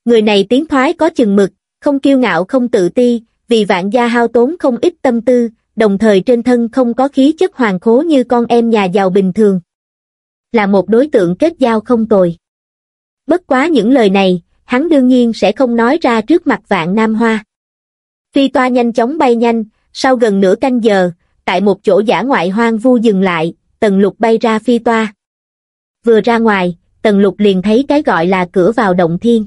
Người này tiến thoái có chừng mực, không kiêu ngạo không tự ti, vì vạn gia hao tốn không ít tâm tư, đồng thời trên thân không có khí chất hoàng khố như con em nhà giàu bình thường. Là một đối tượng kết giao không tồi. Bất quá những lời này, hắn đương nhiên sẽ không nói ra trước mặt vạn Nam Hoa. Phi toa nhanh chóng bay nhanh, sau gần nửa canh giờ, tại một chỗ giả ngoại hoang vu dừng lại, tần lục bay ra phi toa. Vừa ra ngoài, tần lục liền thấy cái gọi là cửa vào động thiên.